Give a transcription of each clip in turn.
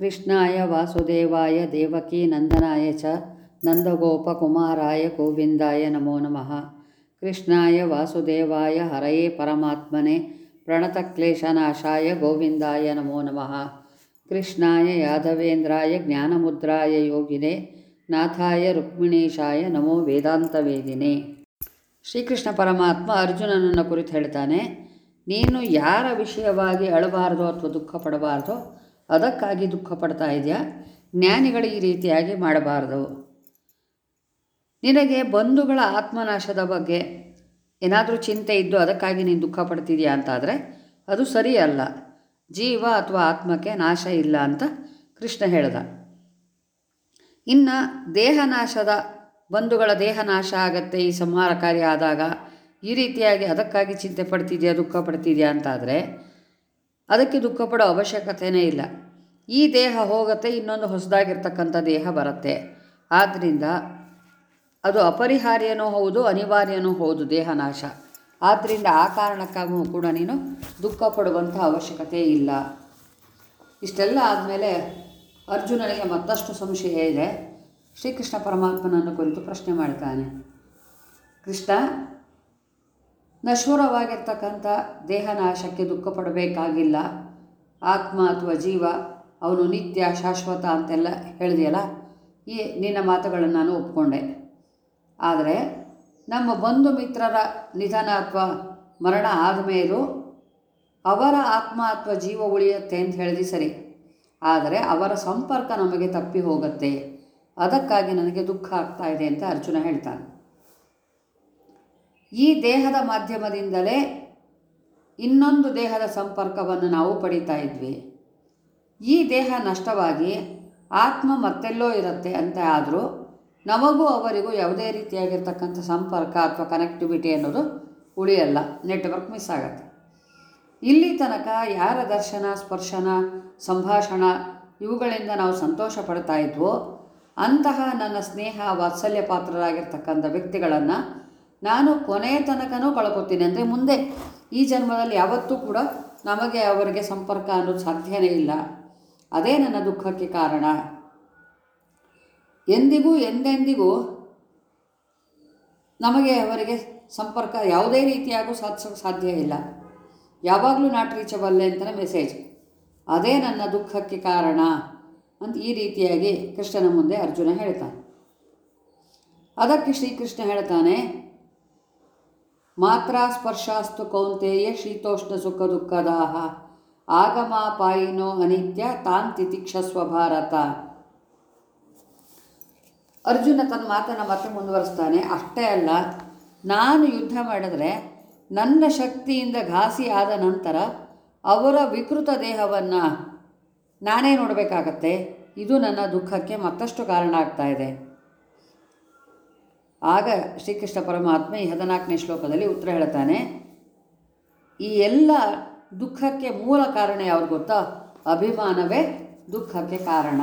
ಕೃಷ್ಣಾಯ ವಾಸುದೇವಾಯ ದೇವಕೀ ನಂದನಾಯ ಚ ನಂದಗೋಪಕುಮಾರಾಯ ಗೋವಿಂದಾಯ ನಮೋ ನಮಃ. ಕೃಷ್ಣಾಯ ವಾಸುದೇವಾಯ ಹರಯೇ ಪರಮಾತ್ಮನೆ ಪ್ರಣತಕ್ಲೇಶನಾಶಾಯ ಗೋವಿಂದಾಯ ನಮೋ ನಮಃ. ಕೃಷ್ಣಾಯ ಯಾದವೇಂದ್ರಾಯ ಜ್ಞಾನಮುದ್ರಾಯ ಯೋಗಿನೆ ನಾಥಾಯ ರುಕ್ಮಿಣೀಶಾಯ ನಮೋ ವೇದಾಂತ ವೇದಿನೇ ಶ್ರೀಕೃಷ್ಣ ಪರಮಾತ್ಮ ಅರ್ಜುನನನ್ನು ಕುರಿತು ಹೇಳ್ತಾನೆ, ನೀನು ಯಾರ ವಿಷಯವಾಗಿ ಅಳಬಾರ್ದೋ ಅಥವಾ ದುಃಖ ಪಡಬಾರ್ದೋ ಅದಕ್ಕಾಗಿ ದುಃಖ ಪಡ್ತಾ ಇದೆಯಾ? ಜ್ಞಾನಿಗಳು ಈ ರೀತಿಯಾಗಿ ಮಾಡಬಾರದು. ನಿನಗೆ ಬಂಧುಗಳ ಆತ್ಮನಾಶದ ಬಗ್ಗೆ ಏನಾದರೂ ಚಿಂತೆ ಇದ್ದು ಅದಕ್ಕಾಗಿ ನೀನು ದುಃಖ ಪಡ್ತಿದೆಯಾ ಅಂತಾದರೆ ಅದು ಸರಿಯಲ್ಲ. ಜೀವ ಅಥವಾ ಆತ್ಮಕ್ಕೆ ನಾಶ ಇಲ್ಲ ಅಂತ ಕೃಷ್ಣ ಹೇಳ್ದ. ಇನ್ನು ದೇಹನಾಶದ, ಬಂಧುಗಳ ದೇಹ ನಾಶ ಆಗತ್ತೆ, ಈ ಸಂಹಾರ ಕಾರ್ಯ ಆದಾಗ ಈ ರೀತಿಯಾಗಿ ಅದಕ್ಕಾಗಿ ಚಿಂತೆ ಪಡ್ತಿದೆಯಾ, ದುಃಖ ಪಡ್ತಿದೆಯಾ ಅಂತಾದರೆ ಅದಕ್ಕೆ ದುಃಖಪಡೋ ಅವಶ್ಯಕತೆಯೇ ಇಲ್ಲ. ಈ ದೇಹ ಹೋಗತ್ತೆ, ಇನ್ನೊಂದು ಹೊಸದಾಗಿರ್ತಕ್ಕಂಥ ದೇಹ ಬರುತ್ತೆ. ಆದ್ದರಿಂದ ಅದು ಅಪರಿಹಾರ್ಯನೂ ಹೌದು, ಅನಿವಾರ್ಯನೂ ಹೌದು, ದೇಹ ನಾಶ. ಆದ್ದರಿಂದ ಆ ಕಾರಣಕ್ಕಾಗೂ ಕೂಡ ನೀನು ದುಃಖ ಪಡುವಂಥ ಅವಶ್ಯಕತೆ ಇಲ್ಲ. ಇಷ್ಟೆಲ್ಲ ಆದಮೇಲೆ ಅರ್ಜುನನಿಗೆ ಮತ್ತಷ್ಟು ಸಂಶಯ ಇದೆ. ಶ್ರೀಕೃಷ್ಣ ಪರಮಾತ್ಮನನ್ನು ಕುರಿತು ಪ್ರಶ್ನೆ ಮಾಡ್ತಾನೆ. ಕೃಷ್ಣ ನಶ್ವರವಾಗಿರ್ತಕ್ಕಂಥ ದೇಹನಾಶಕ್ಕೆ ದುಃಖ ಪಡಬೇಕಾಗಿಲ್ಲ ಆತ್ಮ ಅಥವಾ ಜೀವ, ಅವನು ನಿತ್ಯ ಶಾಶ್ವತ ಅಂತೆಲ್ಲ ಹೇಳಿದೆಯಲ್ಲ? ಈ ನಿನ್ನ ಮಾತುಗಳನ್ನು ನಾನು ಒಪ್ಕೊಂಡೆ. ಆದರೆ ನಮ್ಮ ಬಂಧು ಮಿತ್ರರ ನಿಧನ ಅಥವಾ ಮರಣ ಆದಮೇಲೂ ಅವರ ಆತ್ಮ ಅಥವಾ ಜೀವ ಉಳಿಯುತ್ತೆ ಅಂತ ಹೇಳಿದೆ ಸರಿ. ಆದರೆ ಅವರ ಸಂಪರ್ಕ ನಮಗೆ ತಪ್ಪಿ ಹೋಗುತ್ತೆ. ಅದಕ್ಕಾಗಿ ನನಗೆ ದುಃಖ ಆಗ್ತಾ ಇದೆ ಅಂತ ಅರ್ಜುನ ಹೇಳ್ತಾನೆ. ಈ ದೇಹದ ಮಾಧ್ಯಮದಿಂದಲೇ ಇನ್ನೊಂದು ದೇಹದ ಸಂಪರ್ಕವನ್ನು ನಾವು ಪಡಿತಾ ಇದ್ವಿ. ಈ ದೇಹ ನಷ್ಟವಾಗಿ ಆತ್ಮ ಮತ್ತೆಲ್ಲೋ ಇರುತ್ತೆ ಅಂತ ಆದರೂ ನಮಗೂ ಅವರಿಗೂ ಯಾವುದೇ ರೀತಿಯಾಗಿರ್ತಕ್ಕಂಥ ಸಂಪರ್ಕ ಅಥವಾ ಕನೆಕ್ಟಿವಿಟಿ ಅನ್ನೋದು ಉಳಿಯಲ್ಲ, ನೆಟ್ವರ್ಕ್ ಮಿಸ್ ಆಗುತ್ತೆ. ಇಲ್ಲಿ ತನಕ ಯಾರ ದರ್ಶನ, ಸ್ಪರ್ಶನ, ಸಂಭಾಷಣ ಇವುಗಳಿಂದ ನಾವು ಸಂತೋಷ ಪಡ್ತಾ ಇದ್ವೋ, ಅಂತಹ ನನ್ನ ಸ್ನೇಹ ವಾತ್ಸಲ್ಯ ಪಾತ್ರರಾಗಿರ್ತಕ್ಕಂಥ ವ್ಯಕ್ತಿಗಳನ್ನು ನಾನು ಕೊನೆಯ ತನಕನೂ ಕಳ್ಕೊತೀನಿ. ಅಂದರೆ ಮುಂದೆ ಈ ಜನ್ಮದಲ್ಲಿ ಯಾವತ್ತೂ ಕೂಡ ನಮಗೆ ಅವರಿಗೆ ಸಂಪರ್ಕ ಅನ್ನೋದು ಸಾಧ್ಯನೇ ಇಲ್ಲ. ಅದೇ ನನ್ನ ದುಃಖಕ್ಕೆ ಕಾರಣ. ಎಂದಿಗೂ ಎಂದೆಂದಿಗೂ ನಮಗೆ ಅವರಿಗೆ ಸಂಪರ್ಕ ಯಾವುದೇ ರೀತಿಯಾಗೂ ಸಾಧಿಸೋಕ್ಕೆ ಸಾಧ್ಯ ಇಲ್ಲ. ಯಾವಾಗಲೂ ನಾಟ್ ರೀಚಬಲ್ಲೆ ಅಂತಲೇ ಮೆಸೇಜ್. ಅದೇ ನನ್ನ ದುಃಖಕ್ಕೆ ಕಾರಣ ಅಂತ ಈ ರೀತಿಯಾಗಿ ಕೃಷ್ಣನ ಮುಂದೆ ಅರ್ಜುನ ಹೇಳ್ತಾನೆ. ಅದಕ್ಕೆ ಶ್ರೀಕೃಷ್ಣ ಹೇಳ್ತಾನೆ ಮಾತ್ರ ಸ್ಪರ್ಶಾಸ್ತು ಕೌಂತೆಯ ಶೀತೋಷ್ಣ ಸುಖ ದುಃಖದಾಹ ಆಗಮಾಪಾಯಿನೋ ಅನಿತ್ಯ ತಾನ್ ತಿತಿಕ್ಷಸ್ವ ಭಾರತ. ಅರ್ಜುನ ತನ್ನ ಮಾತನ್ನು ಮತ್ತೆ ಮುಂದುವರಿಸ್ತಾನೆ. ಅಷ್ಟೇ ಅಲ್ಲ, ನಾನು ಯುದ್ಧ ಮಾಡಿದ್ರೆ ನನ್ನ ಶಕ್ತಿಯಿಂದ ಘಾಸಿ ಆದ ನಂತರ ಅವರ ವಿಕೃತ ದೇಹವನ್ನು ನಾನೇ ನೋಡಬೇಕಾಗತ್ತೆ. ಇದು ನನ್ನ ದುಃಖಕ್ಕೆ ಮತ್ತಷ್ಟು ಕಾರಣ ಆಗ್ತಾ ಇದೆ. ಆಗ ಶ್ರೀಕೃಷ್ಣ ಪರಮಾತ್ಮ ಈ ಹದಿನಾಲ್ಕನೇ ಶ್ಲೋಕದಲ್ಲಿ ಉತ್ತರ ಹೇಳ್ತಾನೆ, ಈ ಎಲ್ಲ ದುಃಖಕ್ಕೆ ಮೂಲ ಕಾರಣ ಯಾವುದು ಗೊತ್ತಾ? ಅಭಿಮಾನವೇ ದುಃಖಕ್ಕೆ ಕಾರಣ.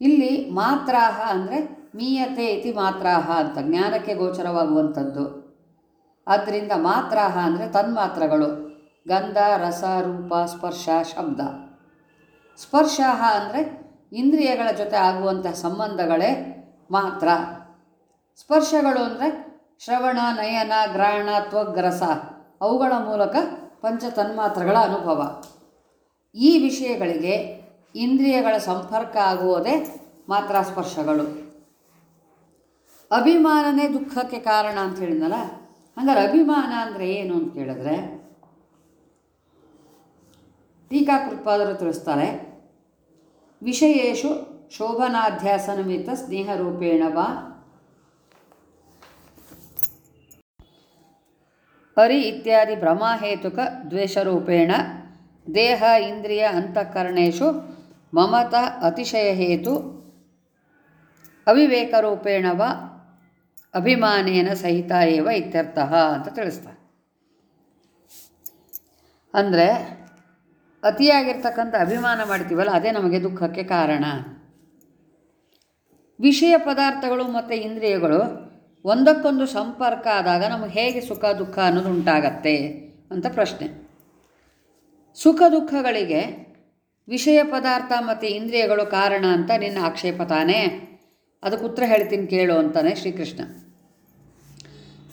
ಇಲ್ಲಿ ಮಾತ್ರಾಹ ಅಂದರೆ ಮೀಯತೆ ಇತಿ ಮಾತ್ರಾಹ ಅಂತ, ಜ್ಞಾನಕ್ಕೆ ಗೋಚರವಾಗುವಂಥದ್ದು. ಆದ್ದರಿಂದ ಮಾತ್ರಾಹ ಅಂದರೆ ತನ್ಮಾತ್ರಗಳು, ಗಂಧ, ರಸ, ರೂಪ, ಸ್ಪರ್ಶ, ಶಬ್ದ. ಸ್ಪರ್ಶಾಹ ಅಂದರೆ ಇಂದ್ರಿಯಗಳ ಜೊತೆ ಆಗುವಂತಹ ಸಂಬಂಧಗಳೇ ಮಾತ್ರ. ಸ್ಪರ್ಶಗಳು ಅಂದರೆ ಶ್ರವಣ, ನಯನ, ಗ್ರಹಣ, ತ್ವಗ್ರಸ. ಅವುಗಳ ಮೂಲಕ ಪಂಚ ತನ್ಮಾತ್ರಗಳ ಅನುಭವ. ಈ ವಿಷಯಗಳಿಗೆ ಇಂದ್ರಿಯಗಳ ಸಂಪರ್ಕ ಆಗುವುದೇ ಮಾತ್ರ ಸ್ಪರ್ಶಗಳು. ಅಭಿಮಾನನೇ ದುಃಖಕ್ಕೆ ಕಾರಣ ಅಂತ ಹೇಳಿದ್ನಲ್ಲ, ಹಂಗಾರೆ ಅಭಿಮಾನ ಅಂದರೆ ಏನು ಅಂತ ಕೇಳಿದ್ರೆ, ಟೀಕಾಕೃತ್ಪಾದರು ತಿಳಿಸ್ತಾರೆ, ವಿಷಯೇಶು ಶೋಭನಾಧ್ಯಾಸ ನಿಮಿತ್ತ ಸ್ನೇಹರೂಪೇಣ ವಾ. ಹರಿ ಇತ್ಯಾದಿ ಭ್ರಮಾಹೇತುಕ ದ್ವೇಷರೂಪೇಣ. ದೇಹ ಇಂದ್ರಿಯ ಅಂತಃಕರಣೇಶು ಮಮತ ಅತಿಶಯ ಹೇತು. ಅವಿವೇಕರೂಪೇಣ ವ. ಅಭಿಮಾನೇನ ಸಹಿತ ಏವ ಇತ್ಯರ್ಥ ಅಂತ ತಿಳಿಸ್ತಾರೆ. ಅಂದರೆ ಅತಿಯಾಗಿರ್ತಕ್ಕಂಥ ಅಭಿಮಾನ ಮಾಡ್ತೀವಲ್ಲ, ಅದೇ ನಮಗೆ ದುಃಖಕ್ಕೆ ಕಾರಣ. ವಿಷಯ ಪದಾರ್ಥಗಳು ಮತ್ತು ಇಂದ್ರಿಯಗಳು ಒಂದಕ್ಕೊಂದು ಸಂಪರ್ಕ ಆದಾಗ ನಮಗೆ ಹೇಗೆ ಸುಖ, ದುಃಖ ಅನ್ನೋದು ಉಂಟಾಗತ್ತೆ ಅಂತ ಪ್ರಶ್ನೆ. ಸುಖ, ದುಃಖಗಳಿಗೆ ವಿಷಯ ಪದಾರ್ಥ ಮತ್ತು ಇಂದ್ರಿಯಗಳು ಕಾರಣ ಅಂತ ನಿನ್ನ ಆಕ್ಷೇಪ ತಾನೇ? ಅದಕ್ಕೆ ಉತ್ತರ ಹೇಳ್ತೀನಿ ಕೇಳು ಅಂತಾನೆ ಶ್ರೀಕೃಷ್ಣ.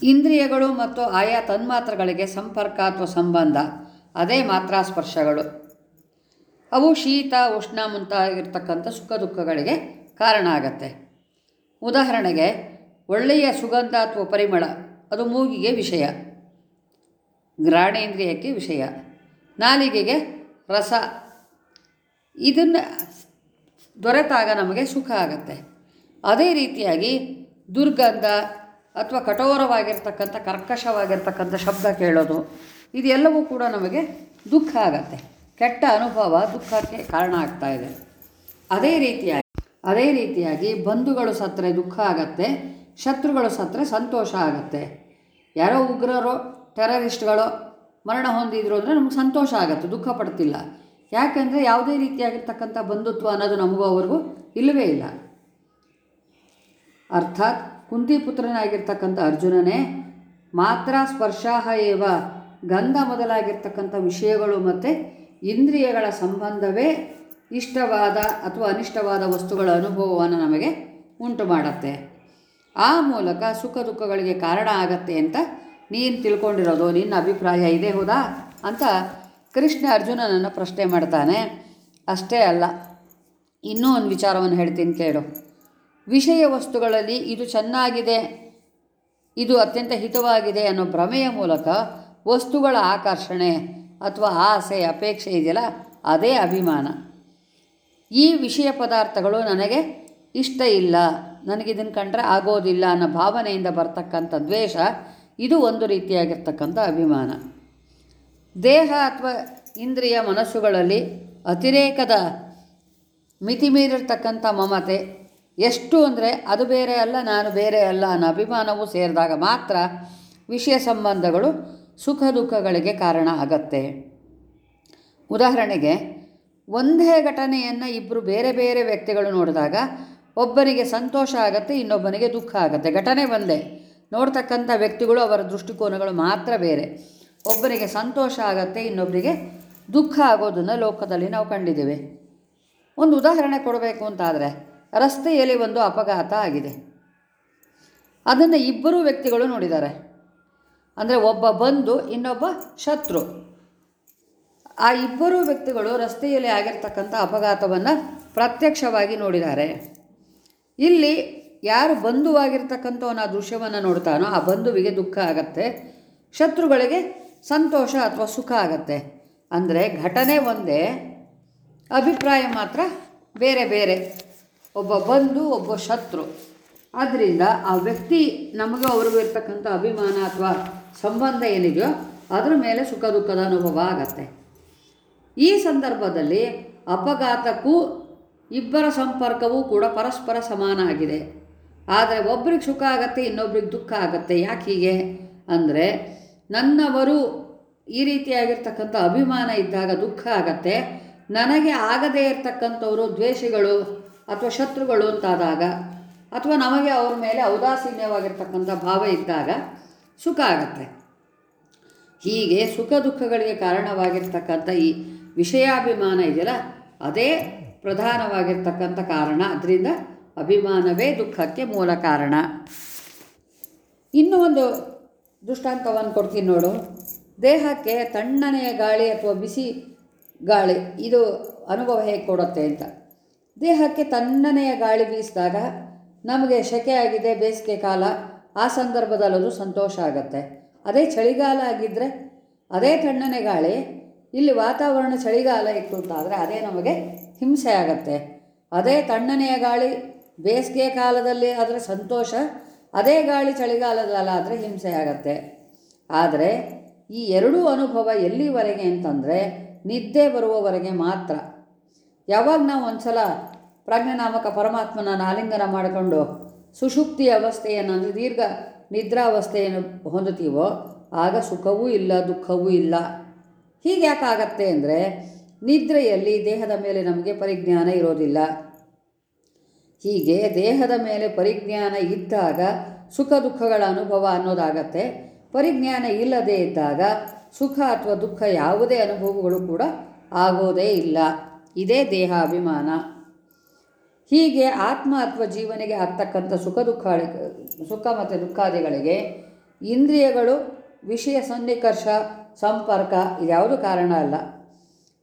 ಇಂದ್ರಿಯಗಳು ಮತ್ತು ಆಯಾ ತನ್ಮಾತ್ರಗಳಿಗೆ ಸಂಪರ್ಕ ಅಥವಾ ಸಂಬಂಧ, ಅದೇ ಮಾತ್ರಾಸ್ಪರ್ಶಗಳು ಅವು ಶೀತ, ಉಷ್ಣ ಮುಂತಾಗಿರ್ತಕ್ಕಂಥ ಸುಖ, ದುಃಖಗಳಿಗೆ ಕಾರಣ ಆಗತ್ತೆ. ಉದಾಹರಣೆಗೆ, ಒಳ್ಳೆಯ ಸುಗಂಧ ಅಥವಾ ಪರಿಮಳ, ಅದು ಮೂಗಿಗೆ ವಿಷಯ. ಗ್ರಾಣೇಂದ್ರಿಯಕ್ಕೆ ವಿಷಯ. ನಾಲಿಗೆಗೆ ರಸ. ಇದನ್ನು ದೊರೆತಾಗ ನಮಗೆ ಸುಖ ಆಗತ್ತೆ. ಅದೇ ರೀತಿಯಾಗಿ ದುರ್ಗಂಧ ಅಥವಾ ಕಠೋರವಾಗಿರ್ತಕ್ಕಂಥ, ಕರ್ಕಶವಾಗಿರ್ತಕ್ಕಂಥ ಶಬ್ದ ಕೇಳೋದು, ಇದೆಲ್ಲವೂ ಕೂಡ ನಮಗೆ ದುಃಖ ಆಗತ್ತೆ. ಕೆಟ್ಟ ಅನುಭವ ದುಃಖಕ್ಕೆ ಕಾರಣ ಆಗ್ತಾ ಇದೆ. ಅದೇ ರೀತಿಯಾಗಿ ಅದೇ ರೀತಿಯಾಗಿ ಬಂಧುಗಳು ಸತ್ತರೆ ದುಃಖ ಆಗತ್ತೆ, ಶತ್ರುಗಳು ಸತ್ತರೆ ಸಂತೋಷ ಆಗತ್ತೆ. ಯಾರೋ ಉಗ್ರರೋ, ಟೆರರಿಸ್ಟ್ಗಳು ಮರಣ ಹೊಂದಿದ್ರು ಅಂದರೆ ನಮ್ಗೆ ಸಂತೋಷ ಆಗುತ್ತೆ, ದುಃಖ ಪಡ್ತಿಲ್ಲ. ಯಾಕೆಂದರೆ ಯಾವುದೇ ರೀತಿಯಾಗಿರ್ತಕ್ಕಂಥ ಬಂಧುತ್ವ ಅನ್ನೋದು ನಮಗೂ ಅವ್ರಿಗೂ ಇಲ್ಲವೇ ಇಲ್ಲ. ಅರ್ಥಾತ್ ಕುಂತಿಪುತ್ರನಾಗಿರ್ತಕ್ಕಂಥ ಅರ್ಜುನನೇ ಮಾತ್ರ ಸ್ಪರ್ಶಾಹ ಏವ ಗಂಧ ಮೊದಲಾಗಿರ್ತಕ್ಕಂಥ ವಿಷಯಗಳು ಮತ್ತು ಇಂದ್ರಿಯಗಳ ಸಂಬಂಧವೇ ಇಷ್ಟವಾದ ಅಥವಾ ಅನಿಷ್ಟವಾದ ವಸ್ತುಗಳ ಅನುಭವವನ್ನು ನಮಗೆ ಉಂಟು ಮಾಡುತ್ತೆ. ಆ ಮೂಲಕ ಸುಖ ದುಃಖಗಳಿಗೆ ಕಾರಣ ಆಗತ್ತೆ ಅಂತ ನೀನು ತಿಳ್ಕೊಂಡಿರೋದು, ನಿನ್ನ ಅಭಿಪ್ರಾಯ ಇದೆ ಹೌದಾ ಅಂತ ಕೃಷ್ಣ ಅರ್ಜುನನನ್ನು ಪ್ರಶ್ನೆ ಮಾಡ್ತಾನೆ. ಅಷ್ಟೇ ಅಲ್ಲ, ಇನ್ನೂ ಒಂದು ವಿಚಾರವನ್ನು ಹೇಳ್ತೀನಿ ಕೇಳು. ವಿಷಯ ವಸ್ತುಗಳಲ್ಲಿ ಇದು ಚೆನ್ನಾಗಿದೆ, ಇದು ಅತ್ಯಂತ ಹಿತವಾಗಿದೆ ಅನ್ನೋ ಭ್ರಮೆಯ ಮೂಲಕ ವಸ್ತುಗಳ ಆಕರ್ಷಣೆ ಅಥವಾ ಆಸೆ, ಅಪೇಕ್ಷೆ ಇದೆಯಲ್ಲ, ಅದೇ ಅಭಿಮಾನ. ಈ ವಿಷಯ ಪದಾರ್ಥಗಳು ನನಗೆ ಇಷ್ಟ ಇಲ್ಲ. ನನಗಿದನ್ನು ಕಂಡ್ರೆ ಆಗೋದಿಲ್ಲ ಅನ್ನೋ ಭಾವನೆಯಿಂದ ಬರ್ತಕ್ಕಂಥ ದ್ವೇಷ ಇದು ಒಂದು ರೀತಿಯಾಗಿರ್ತಕ್ಕಂಥ ಅಭಿಮಾನ. ದೇಹ ಅಥವಾ ಇಂದ್ರಿಯ ಮನಸ್ಸುಗಳಲ್ಲಿ ಅತಿರೇಕದ ಮಿತಿ ಮೀರಿರ್ತಕ್ಕಂಥ ಮಮತೆ, ಎಷ್ಟು ಅಂದರೆ ಅದು ಬೇರೆ ಅಲ್ಲ, ನಾನು ಬೇರೆ ಅಲ್ಲ ಅನ್ನೋ ಅಭಿಮಾನವು ಸೇರಿದಾಗ ಮಾತ್ರ ವಿಷಯ ಸಂಬಂಧಗಳು ಸುಖ ದುಃಖಗಳಿಗೆ ಕಾರಣ ಆಗತ್ತೆ. ಉದಾಹರಣೆಗೆ ಒಂದೇ ಘಟನೆಯನ್ನು ಇಬ್ಬರು ಬೇರೆ ಬೇರೆ ವ್ಯಕ್ತಿಗಳು ನೋಡಿದಾಗ ಒಬ್ಬನಿಗೆ ಸಂತೋಷ ಆಗುತ್ತೆ, ಇನ್ನೊಬ್ಬನಿಗೆ ದುಃಖ ಆಗುತ್ತೆ. ಘಟನೆ ಒಂದೇ. ನೋಡ್ತಕ್ಕಂಥ ವ್ಯಕ್ತಿಗಳು ಅವರ ದೃಷ್ಟಿಕೋನಗಳು ಮಾತ್ರ ಬೇರೆ. ಒಬ್ಬನಿಗೆ ಸಂತೋಷ ಆಗುತ್ತೆ ಇನ್ನೊಬ್ಬರಿಗೆ ದುಃಖ ಆಗೋದನ್ನು ಲೋಕದಲ್ಲಿ ನಾವು ಕಂಡಿದ್ದೇವೆ. ಒಂದು ಉದಾಹರಣೆ ಕೊಡಬೇಕು ಅಂತಾದರೆ, ರಸ್ತೆಯಲ್ಲಿ ಒಂದು ಅಪಘಾತ ಆಗಿದೆ. ಅದನ್ನು ಇಬ್ಬರು ವ್ಯಕ್ತಿಗಳು ನೋಡಿದ್ದಾರೆ. ಅಂದರೆ ಒಬ್ಬ ಬಂದು, ಇನ್ನೊಬ್ಬ ಶತ್ರು. ಆ ಇಬ್ಬರು ವ್ಯಕ್ತಿಗಳು ರಸ್ತೆಯಲ್ಲಿ ಆಗಿರ್ತಕ್ಕಂಥ ಅಪಘಾತವನ್ನು ಪ್ರತ್ಯಕ್ಷವಾಗಿ ನೋಡಿದ್ದಾರೆ. ಇಲ್ಲಿ ಯಾರು ಬಂಧುವಾಗಿರ್ತಕ್ಕಂಥವನ ದೃಶ್ಯವನ್ನು ನೋಡ್ತಾನೋ ಆ ಬಂಧುವಿಗೆ ದುಃಖ ಆಗತ್ತೆ, ಶತ್ರುಗಳಿಗೆ ಸಂತೋಷ ಅಥವಾ ಸುಖ ಆಗತ್ತೆ. ಅಂದರೆ ಘಟನೆ ಒಂದೇ, ಅಭಿಪ್ರಾಯ ಮಾತ್ರ ಬೇರೆ ಬೇರೆ. ಒಬ್ಬ ಬಂಧು, ಒಬ್ಬ ಶತ್ರು. ಆದ್ದರಿಂದ ಆ ವ್ಯಕ್ತಿ ನಮಗೂ ಅವ್ರಿಗೂ ಇರ್ತಕ್ಕಂಥ ಅಭಿಮಾನ ಅಥವಾ ಸಂಬಂಧ ಏನಿದೆಯೋ ಅದರ ಮೇಲೆ ಸುಖ ದುಃಖದ ಅನುಭವ ಆಗತ್ತೆ. ಈ ಸಂದರ್ಭದಲ್ಲಿ ಅಪಘಾತಕ್ಕೂ ಇಬ್ಬರ ಸಂಪರ್ಕವೂ ಕೂಡ ಪರಸ್ಪರ ಸಮಾನ ಆಗಿದೆ. ಆದರೆ ಒಬ್ರಿಗೆ ಸುಖ ಆಗತ್ತೆ, ಇನ್ನೊಬ್ರಿಗೆ ದುಃಖ ಆಗತ್ತೆ. ಯಾಕೆ ಹೀಗೆ? ಅಂದರೆ ನನ್ನವರು ಈ ರೀತಿಯಾಗಿರ್ತಕ್ಕಂಥ ಅಭಿಮಾನ ಇದ್ದಾಗ ದುಃಖ ಆಗತ್ತೆ. ನನಗೆ ಆಗದೇ ಇರತಕ್ಕಂಥವರು ದ್ವೇಷಿಗಳು ಅಥವಾ ಶತ್ರುಗಳು ಅಂತಾದಾಗ ಅಥವಾ ನಮಗೆ ಅವ್ರ ಮೇಲೆ ಔದಾಸೀನ್ಯವಾಗಿರ್ತಕ್ಕಂಥ ಭಾವ ಇದ್ದಾಗ ಸುಖ ಆಗತ್ತೆ. ಹೀಗೆ ಸುಖ ದುಃಖಗಳಿಗೆ ಕಾರಣವಾಗಿರ್ತಕ್ಕಂಥ ಈ ವಿಷಯಾಭಿಮಾನ ಇದೆಯಲ್ಲ, ಅದೇ ಪ್ರಧಾನವಾಗಿರ್ತಕ್ಕಂಥ ಕಾರಣ. ಅದರಿಂದ ಅಭಿಮಾನವೇ ದುಃಖಕ್ಕೆ ಮೂಲ ಕಾರಣ. ಇನ್ನೂ ಒಂದು ದೃಷ್ಟಾಂತವನ್ನು ಕೊಡ್ತೀನಿ ನೋಡು. ದೇಹಕ್ಕೆ ತಣ್ಣನೆಯ ಗಾಳಿ ಅಥವಾ ಬಿಸಿ ಗಾಳಿ, ಇದು ಅನುಭವ ಹೇಗೆ ಕೊಡುತ್ತೆ ಅಂತ. ದೇಹಕ್ಕೆ ತಣ್ಣನೆಯ ಗಾಳಿ ಬೀಸಿದಾಗ ನಮಗೆ ಶೆಕೆ ಆಗಿದೆ, ಬೇಸಿಗೆ ಕಾಲ, ಆ ಸಂದರ್ಭದಲ್ಲೂ ಸಂತೋಷ ಆಗುತ್ತೆ. ಅದೇ ಚಳಿಗಾಲ ಆಗಿದ್ದರೆ ಅದೇ ತಣ್ಣನೆ ಗಾಳಿ ಇಲ್ಲಿ ವಾತಾವರಣ ಚಳಿಗಾಲ ಇತ್ತು ಅಂತಾದರೆ ಅದೇ ನಮಗೆ ಹಿಂಸೆ ಆಗತ್ತೆ. ಅದೇ ತಣ್ಣನೆಯ ಗಾಳಿ, ಬೇಸಿಗೆ ಕಾಲದಲ್ಲಿ ಆದರೆ ಸಂತೋಷ, ಅದೇ ಗಾಳಿ ಚಳಿಗಾಲದಲ್ಲಾದರೆ ಹಿಂಸೆ ಆಗತ್ತೆ. ಆದರೆ ಈ ಎರಡೂ ಅನುಭವ ಎಲ್ಲಿವರೆಗೆ ಅಂತಂದರೆ ನಿದ್ದೆ ಬರುವವರೆಗೆ ಮಾತ್ರ. ಯಾವಾಗ ನಾವು ಒಂದ್ಸಲ ಪ್ರಜ್ಞಾನಾಮಕ ಪರಮಾತ್ಮನ ಆಲಿಂಗನ ಮಾಡಿಕೊಂಡು ಸುಷುಪ್ತಿ ಅವಸ್ಥೆಯನ್ನು ಅಂದರೆ ದೀರ್ಘ ನಿದ್ರಾವಸ್ಥೆಯನ್ನು ಹೊಂದುತ್ತೀವೋ, ಆಗ ಸುಖವೂ ಇಲ್ಲ, ದುಃಖವೂ ಇಲ್ಲ. ಹೀಗೆ ಯಾಕಾಗತ್ತೆ ಅಂದರೆ ನಿದ್ರೆಯಲ್ಲಿ ದೇಹದ ಮೇಲೆ ನಮಗೆ ಪರಿಜ್ಞಾನ ಇರೋದಿಲ್ಲ. ಹೀಗೆ ದೇಹದ ಮೇಲೆ ಪರಿಜ್ಞಾನ ಇದ್ದಾಗ ಸುಖ ದುಃಖಗಳ ಅನುಭವ ಅನ್ನೋದಾಗತ್ತೆ. ಪರಿಜ್ಞಾನ ಇಲ್ಲದೇ ಇದ್ದಾಗ ಸುಖ ಅಥವಾ ದುಃಖ ಯಾವುದೇ ಅನುಭವಗಳು ಕೂಡ ಆಗೋದೇ ಇಲ್ಲ. ಇದೇ ದೇಹಾಭಿಮಾನ. ಹೀಗೆ ಆತ್ಮ ಅಥವಾ ಜೀವನಿಗೆ ಆಗ್ತಕ್ಕಂಥ ಸುಖ ದುಃಖ, ಸುಖ ಮತ್ತು ದುಃಖಾದಿಗಳಿಗೆ ಇಂದ್ರಿಯಗಳು ವಿಷಯ ಸನ್ನಿಕರ್ಷ ಸಂಪರ್ಕ ಇದ್ಯಾವುದು ಕಾರಣ ಅಲ್ಲ.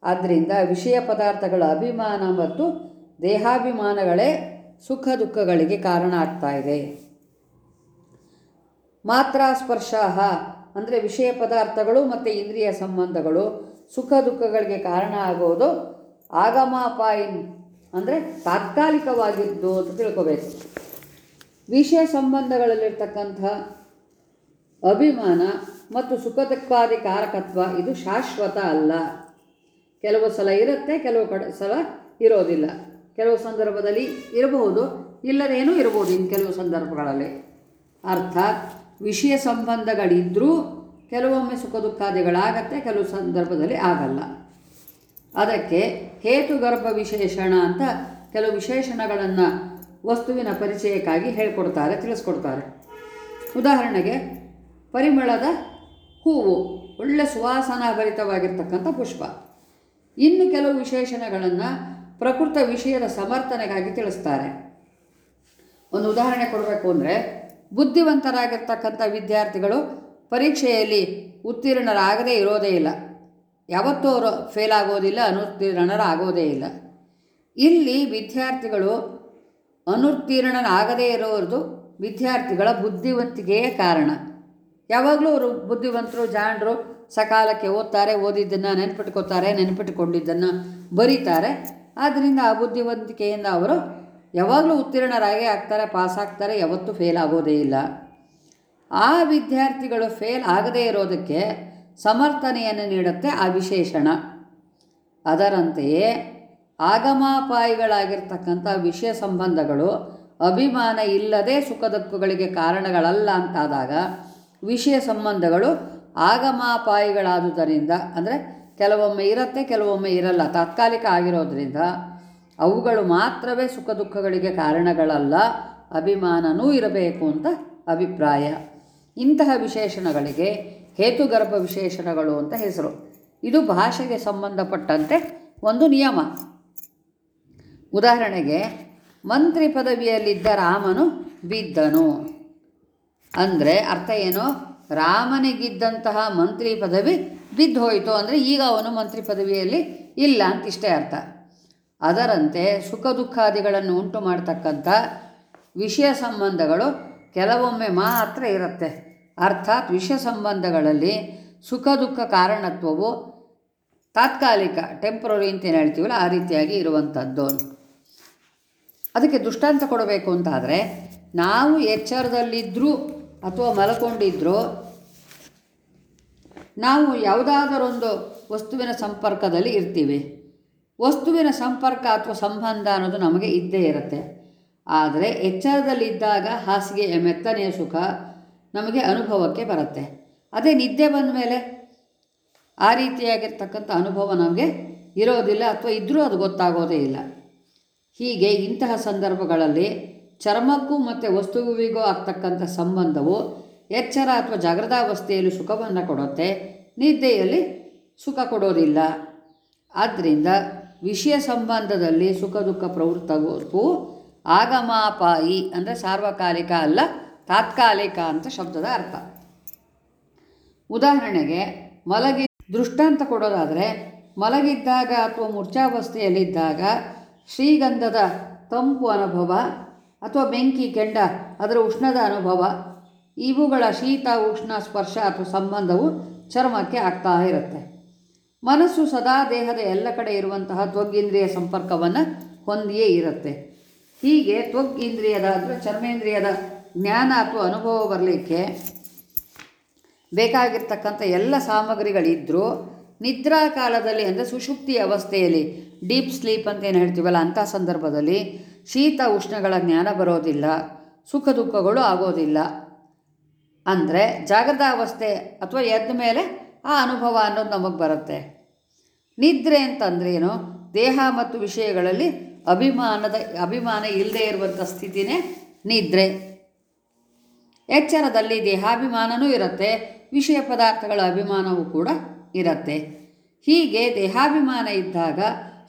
ಆದ್ದರಿಂದ ವಿಷಯ ಪದಾರ್ಥಗಳ ಅಭಿಮಾನ ಮತ್ತು ದೇಹಾಭಿಮಾನಗಳೇ ಸುಖ ದುಃಖಗಳಿಗೆ ಕಾರಣ ಆಗ್ತಾ ಇದೆ. ಮಾತ್ರ ಸ್ಪರ್ಶ ಅಂದರೆ ವಿಷಯ ಪದಾರ್ಥಗಳು ಮತ್ತು ಇಂದ್ರಿಯ ಸಂಬಂಧಗಳು ಸುಖ ದುಃಖಗಳಿಗೆ ಕಾರಣ ಆಗೋದು ಆಗಮಾಪಾಯಿನ್ ಅಂದರೆ ತಾತ್ಕಾಲಿಕವಾಗಿದ್ದು ಅಂತ ತಿಳ್ಕೋಬೇಕು. ವಿಷಯ ಸಂಬಂಧಗಳಲ್ಲಿರ್ತಕ್ಕಂಥ ಅಭಿಮಾನ ಮತ್ತು ಸುಖ ದುಃಖಾದಿ ಕಾರಕತ್ವ, ಇದು ಶಾಶ್ವತ ಅಲ್ಲ. ಕೆಲವು ಸಲ ಇರುತ್ತೆ, ಕೆಲವು ಕಡೆ ಸಲ ಇರೋದಿಲ್ಲ. ಕೆಲವು ಸಂದರ್ಭದಲ್ಲಿ ಇರಬಹುದು, ಇಲ್ಲದೇನೂ ಇರಬಹುದು ಇನ್ನು ಕೆಲವು ಸಂದರ್ಭಗಳಲ್ಲಿ. ಅರ್ಥಾತ್ ವಿಷಯ ಸಂಬಂಧಗಳಿದ್ದರೂ ಕೆಲವೊಮ್ಮೆ ಸುಖ ದುಃಖಾದಿಗಳಾಗತ್ತೆ ಕೆಲವು ಸಂದರ್ಭದಲ್ಲಿ ಆಗಲ್ಲ. ಅದಕ್ಕೆ ಹೇತುಗರ್ಭ ವಿಶೇಷಣ ಅಂತ ಕೆಲವು ವಿಶೇಷಣಗಳನ್ನು ವಸ್ತುವಿನ ಪರಿಚಯಕ್ಕಾಗಿ ಹೇಳ್ಕೊಡ್ತಾರೆ, ತಿಳಿಸ್ಕೊಡ್ತಾರೆ. ಉದಾಹರಣೆಗೆ, ಪರಿಮಳದ ಹೂವು ಒಳ್ಳೆ ಸುವಾಸನಾಭರಿತವಾಗಿರ್ತಕ್ಕಂಥ ಪುಷ್ಪ. ಇನ್ನು ಕೆಲವು ವಿಶೇಷಣಗಳನ್ನು ಪ್ರಕೃತ ವಿಷಯದ ಸಮರ್ಥನೆಗಾಗಿ ತಿಳಿಸ್ತಾರೆ. ಒಂದು ಉದಾಹರಣೆ ಕೊಡಬೇಕು ಅಂದರೆ, ಬುದ್ಧಿವಂತರಾಗಿರ್ತಕ್ಕಂಥ ವಿದ್ಯಾರ್ಥಿಗಳು ಪರೀಕ್ಷೆಯಲ್ಲಿ ಉತ್ತೀರ್ಣರಾಗದೇ ಇರೋದೇ ಇಲ್ಲ. ಯಾವತ್ತೂ ಅವರು ಫೇಲ್ ಆಗೋದಿಲ್ಲ, ಅನುತ್ತೀರ್ಣರಾಗೋದೇ ಇಲ್ಲ. ಇಲ್ಲಿ ವಿದ್ಯಾರ್ಥಿಗಳು ಅನುತ್ತೀರ್ಣನಾಗದೇ ಇರೋದು ವಿದ್ಯಾರ್ಥಿಗಳ ಬುದ್ಧಿವಂತಿಕೆಯೇ ಕಾರಣ. ಯಾವಾಗಲೂ ಅವರು ಬುದ್ಧಿವಂತರು, ಜಾಣರು ಸಕಾಲಕ್ಕೆ ಓದ್ತಾರೆ, ಓದಿದ್ದನ್ನು ನೆನ್ಪಿಟ್ಕೋತಾರೆ, ನೆನ್ಪಿಟ್ಕೊಂಡಿದ್ದನ್ನು ಬರೀತಾರೆ. ಆದ್ದರಿಂದ ಆ ಬುದ್ಧಿವಂತಿಕೆಯಿಂದ ಅವರು ಯಾವಾಗಲೂ ಉತ್ತೀರ್ಣರಾಗಿ ಆಗ್ತಾರೆ, ಪಾಸ್ ಆಗ್ತಾರೆ, ಯಾವತ್ತೂ ಫೇಲ್ ಆಗೋದೇ ಇಲ್ಲ. ಆ ವಿದ್ಯಾರ್ಥಿಗಳು ಫೇಲ್ ಆಗದೇ ಇರೋದಕ್ಕೆ ಸಮರ್ಥನೆಯನ್ನು ನೀಡುತ್ತೆ ಆ ವಿಶೇಷಣ. ಅದರಂತೆಯೇ ಆಗಮಾಪಾಯಿಗಳಾಗಿರ್ತಕ್ಕಂಥ ವಿಷಯ ಸಂಬಂಧಗಳು ಅಭಿಮಾನ ಇಲ್ಲದೆ ಸುಖ ದುಃಖಗಳಿಗೆ ಕಾರಣಗಳಲ್ಲ ಅಂತಾದಾಗ ವಿಷಯ ಸಂಬಂಧಗಳು ಆಗಮಾಪಾಯಿಗಳಾದುದರಿಂದ, ಅಂದರೆ ಕೆಲವೊಮ್ಮೆ ಇರುತ್ತೆ, ಕೆಲವೊಮ್ಮೆ ಇರಲ್ಲ, ತಾತ್ಕಾಲಿಕ ಆಗಿರೋದ್ರಿಂದ ಅವುಗಳು ಮಾತ್ರವೇ ಸುಖ ದುಃಖಗಳಿಗೆ ಕಾರಣಗಳಲ್ಲ, ಅಭಿಮಾನನೂ ಇರಬೇಕು ಅಂತ ಅಭಿಪ್ರಾಯ. ಇಂತಹ ವಿಶೇಷಣಗಳಿಗೆ ಹೇತುಗರ್ಭ ವಿಶೇಷಣಗಳು ಅಂತ ಹೆಸರು. ಇದು ಭಾಷೆಗೆ ಸಂಬಂಧಪಟ್ಟಂತೆ ಒಂದು ನಿಯಮ. ಉದಾಹರಣೆಗೆ, ಮಂತ್ರಿ ಪದವಿಯಲ್ಲಿದ್ದ ರಾಮನು ಬಿದ್ದನು. ಅಂದರೆ ಅರ್ಥ ಏನು? ರಾಮನಿಗಿದ್ದಂತಹ ಮಂತ್ರಿ ಪದವಿ ಬಿದ್ದು ಹೋಯಿತು ಅಂದರೆ ಈಗ ಅವನು ಮಂತ್ರಿ ಪದವಿಯಲ್ಲಿ ಇಲ್ಲ ಅಂತ ಇಷ್ಟೇ ಅರ್ಥ. ಅದರಂತೆ ಸುಖ ದುಃಖಾದಿಗಳನ್ನು ಉಂಟು ಮಾಡತಕ್ಕಂಥ ವಿಷಯ ಸಂಬಂಧಗಳು ಕೆಲವೊಮ್ಮೆ ಮಾತ್ರ ಇರುತ್ತೆ. ಅರ್ಥಾತ್ ವಿಷಯ ಸಂಬಂಧಗಳಲ್ಲಿ ಸುಖ ದುಃಖ ಕಾರಣತ್ವವು ತಾತ್ಕಾಲಿಕ ಟೆಂಪ್ರರಿ ಅಂತ ಏನು ಹೇಳ್ತೀವಲ್ಲ, ಆ ರೀತಿಯಾಗಿ ಇರುವಂಥದ್ದು. ಅದಕ್ಕೆ ದೃಷ್ಟಾಂತ ಕೊಡಬೇಕು ಅಂತಾದರೆ, ನಾವು ಎಚ್ಚರದಲ್ಲಿದ್ದರೂ ಅಥವಾ ಮಲ್ಕೊಂಡಿದ್ದರೂ ನಾವು ಯಾವುದಾದರೊಂದು ವಸ್ತುವಿನ ಸಂಪರ್ಕದಲ್ಲಿ ಇರ್ತೀವಿ. ವಸ್ತುವಿನ ಸಂಪರ್ಕ ಅಥವಾ ಸಂಬಂಧ ಅನ್ನೋದು ನಮಗೆ ಇದ್ದೇ ಇರುತ್ತೆ. ಆದರೆ ಎಚ್ಚರದಲ್ಲಿದ್ದಾಗ ಹಾಸಿಗೆಯ ಮೆತ್ತನೆಯ ಸುಖ ನಮಗೆ ಅನುಭವಕ್ಕೆ ಬರುತ್ತೆ. ಅದೇ ನಿದ್ದೆ ಬಂದ ಮೇಲೆ ಆ ರೀತಿಯಾಗಿರ್ತಕ್ಕಂಥ ಅನುಭವ ನಮಗೆ ಇರೋದಿಲ್ಲ ಅಥವಾ ಇದ್ದರೂ ಅದು ಗೊತ್ತಾಗೋದೇ ಇಲ್ಲ. ಹೀಗೆ ಇಂತಹ ಸಂದರ್ಭಗಳಲ್ಲಿ ಚರ್ಮಕ್ಕೂ ಮತ್ತು ವಸ್ತುವಿಗೂ ಆಗ್ತಕ್ಕಂಥ ಸಂಬಂಧವು ಎಚ್ಚರ ಅಥವಾ ಜಾಗೃತಾವಸ್ಥೆಯಲ್ಲಿ ಸುಖವನ್ನು ಕೊಡುತ್ತೆ. ನಿದ್ದೆಯಲ್ಲಿ ಸುಖ ಕೊಡೋದಿಲ್ಲ. ಆದ್ದರಿಂದ ವಿಷಯ ಸಂಬಂಧದಲ್ಲಿ ಸುಖ ದುಃಖ ಪ್ರವೃತ್ತವು ಆಗಮಾಪಾಯಿ ಅಂದರೆ ಸಾರ್ವಕಾಲಿಕ ಅಲ್ಲ, ತಾತ್ಕಾಲಿಕ ಅಂತ ಶಬ್ದದ ಅರ್ಥ. ಉದಾಹರಣೆಗೆ, ಮಲಗಿ ದೃಷ್ಟಾಂತ ಕೊಡೋದಾದರೆ, ಮಲಗಿದ್ದಾಗ ಅಥವಾ ಮೂರ್ಛಾವಸ್ಥೆಯಲ್ಲಿದ್ದಾಗ ಶ್ರೀಗಂಧದ ತಂಪು ಅನುಭವ ಅಥವಾ ಬೆಂಕಿ, ಕೆಂಡ, ಅದರ ಉಷ್ಣದ ಅನುಭವ, ಇವುಗಳ ಶೀತ, ಉಷ್ಣ, ಸ್ಪರ್ಶ ಅಥವಾ ಸಂಬಂಧವು ಚರ್ಮಕ್ಕೆ ಆಗ್ತಾ ಇರುತ್ತೆ. ಮನಸ್ಸು ಸದಾ ದೇಹದ ಎಲ್ಲ ಕಡೆ ಇರುವಂತಹ ತ್ವಗ್ಗೇಂದ್ರಿಯ ಸಂಪರ್ಕವನ್ನು ಹೊಂದಿಯೇ ಇರುತ್ತೆ. ಹೀಗೆ ತ್ವಗ್ ಇಂದ್ರಿಯದ ಅಂದರೆ ಚರ್ಮೇಂದ್ರಿಯದ ಜ್ಞಾನ ಅಥವಾ ಅನುಭವ ಬರಲಿಕ್ಕೆ ಬೇಕಾಗಿರ್ತಕ್ಕಂಥ ಎಲ್ಲ ಸಾಮಗ್ರಿಗಳಿದ್ದರೂ ನಿದ್ರಾ ಕಾಲದಲ್ಲಿ ಅಂದರೆ ಸುಷುಪ್ತಿ ಅವಸ್ಥೆಯಲ್ಲಿ, ಡೀಪ್ ಸ್ಲೀಪ್ ಅಂತ ಏನು ಹೇಳ್ತೀವಲ್ಲ ಅಂಥ ಸಂದರ್ಭದಲ್ಲಿ ಶೀತ ಉಷ್ಣಗಳ ಜ್ಞಾನ ಬರೋದಿಲ್ಲ, ಸುಖ ದುಃಖಗಳು ಆಗೋದಿಲ್ಲ. ಅಂದರೆ ಜಾಗೃತ ಅವಸ್ಥೆ ಅಥವಾ ಎದ್ದ ಮೇಲೆ ಆ ಅನುಭವ ಅನ್ನೋದು ನಮಗೆ ಬರುತ್ತೆ. ನಿದ್ರೆ ಅಂತಂದ್ರೇನು ದೇಹ ಮತ್ತು ವಿಷಯಗಳಲ್ಲಿ ಅಭಿಮಾನದ, ಅಭಿಮಾನ ಇಲ್ಲದೆ ಇರುವಂಥ ಸ್ಥಿತಿನೇ ನಿದ್ರೆ. ಎಚ್ಚರದಲ್ಲಿ ದೇಹಾಭಿಮಾನವೂ ಇರುತ್ತೆ, ವಿಷಯ ಪದಾರ್ಥಗಳ ಅಭಿಮಾನವೂ ಕೂಡ ಇರುತ್ತೆ. ಹೀಗೆ ದೇಹಾಭಿಮಾನ ಇದ್ದಾಗ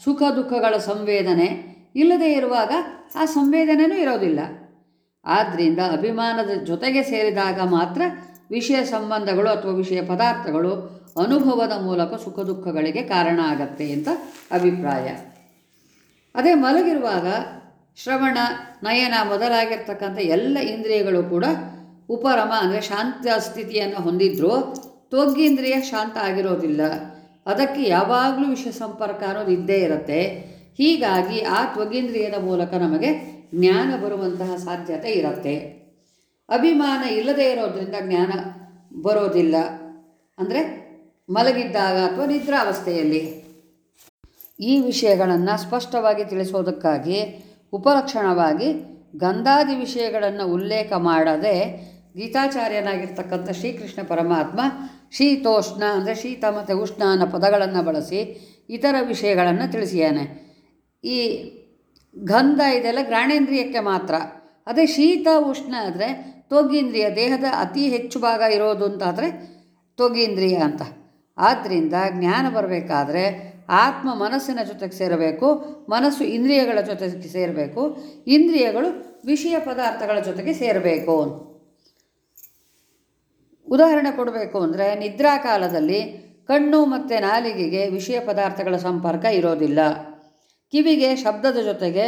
ಸುಖ ದುಃಖಗಳ ಸಂವೇದನೆ ಇಲ್ಲದೇ ಇರುವಾಗ ಆ ಸಂವೇದನೆಯೂ ಇರೋದಿಲ್ಲ. ಆದ್ದರಿಂದ ಅಭಿಮಾನದ ಜೊತೆಗೆ ಸೇರಿದಾಗ ಮಾತ್ರ ವಿಷಯ ಸಂಬಂಧಗಳು ಅಥವಾ ವಿಷಯ ಪದಾರ್ಥಗಳು ಅನುಭವದ ಮೂಲಕ ಸುಖ ದುಃಖಗಳಿಗೆ ಕಾರಣ ಆಗತ್ತೆ ಅಂತ ಅಭಿಪ್ರಾಯ. ಅದೇ ಮಲಗಿರುವಾಗ ಶ್ರವಣ, ನಯನ ಮೊದಲಾಗಿರ್ತಕ್ಕಂಥ ಎಲ್ಲ ಇಂದ್ರಿಯಗಳು ಕೂಡ ಉಪರಮ ಅಂದರೆ ಶಾಂತ ಸ್ಥಿತಿಯನ್ನು ಹೊಂದಿದ್ರೂ ತೊಗ್ಗಿಂದ್ರಿಯ ಶಾಂತ ಆಗಿರೋದಿಲ್ಲ. ಅದಕ್ಕೆ ಯಾವಾಗಲೂ ವಿಷಯ ಸಂಪರ್ಕ ಅನ್ನೋದು ಇದ್ದೇ ಇರುತ್ತೆ. ಹೀಗಾಗಿ ಆ ತ್ವಗೇಂದ್ರಿಯದ ಮೂಲಕ ನಮಗೆ ಜ್ಞಾನ ಬರುವಂತಹ ಸಾಧ್ಯತೆ ಇರುತ್ತೆ. ಅಭಿಮಾನ ಇಲ್ಲದೇ ಇರೋದ್ರಿಂದ ಜ್ಞಾನ ಬರೋದಿಲ್ಲ. ಅಂದರೆ ಮಲಗಿದ್ದಾಗ ಅಥವಾ ನಿದ್ರಾವಸ್ಥೆಯಲ್ಲಿ. ಈ ವಿಷಯಗಳನ್ನು ಸ್ಪಷ್ಟವಾಗಿ ತಿಳಿಸೋದಕ್ಕಾಗಿ ಉಪಲಕ್ಷಣವಾಗಿ ಗಂಧಾದಿ ವಿಷಯಗಳನ್ನು ಉಲ್ಲೇಖ ಮಾಡದೆ ಗೀತಾಚಾರ್ಯನಾಗಿರ್ತಕ್ಕಂಥ ಶ್ರೀಕೃಷ್ಣ ಪರಮಾತ್ಮ ಶೀತೋಷ್ಣ ಅಂದರೆ ಶೀತ ಮತ್ತು ಉಷ್ಣ ಅನ್ನೋ ಪದಗಳನ್ನು ಬಳಸಿ ಇತರ ವಿಷಯಗಳನ್ನು ತಿಳಿಸಿಯಾನೆ. ಈ ಗಂಧ ಇದೆಲ್ಲ ಘ್ರಾಣೇಂದ್ರಿಯಕ್ಕೆ ಮಾತ್ರ. ಅದೇ ಶೀತ, ಉಷ್ಣ ಆದರೆ ತೊಗೀಂದ್ರಿಯ, ದೇಹದ ಅತಿ ಹೆಚ್ಚು ಭಾಗ ಇರೋದು ಅಂತಾದರೆ ತ್ವಗೇಂದ್ರಿಯ ಅಂತ. ಆದ್ದರಿಂದ ಜ್ಞಾನ ಬರಬೇಕಾದ್ರೆ ಆತ್ಮ ಮನಸ್ಸಿನ ಜೊತೆಗೆ ಸೇರಬೇಕು, ಮನಸ್ಸು ಇಂದ್ರಿಯಗಳ ಜೊತೆಗೆ ಸೇರಬೇಕು, ಇಂದ್ರಿಯಗಳು ವಿಷಯ ಪದಾರ್ಥಗಳ ಜೊತೆಗೆ ಸೇರಬೇಕು. ಉದಾಹರಣೆ ಕೊಡಬೇಕು ಅಂದರೆ ನಿದ್ರಾ ಕಾಲದಲ್ಲಿ ಕಣ್ಣು ಮತ್ತು ನಾಲಿಗೆಗೆ ವಿಷಯ ಪದಾರ್ಥಗಳ ಸಂಪರ್ಕ ಇರೋದಿಲ್ಲ. ಕಿವಿಗೆ ಶಬ್ದದ ಜೊತೆಗೆ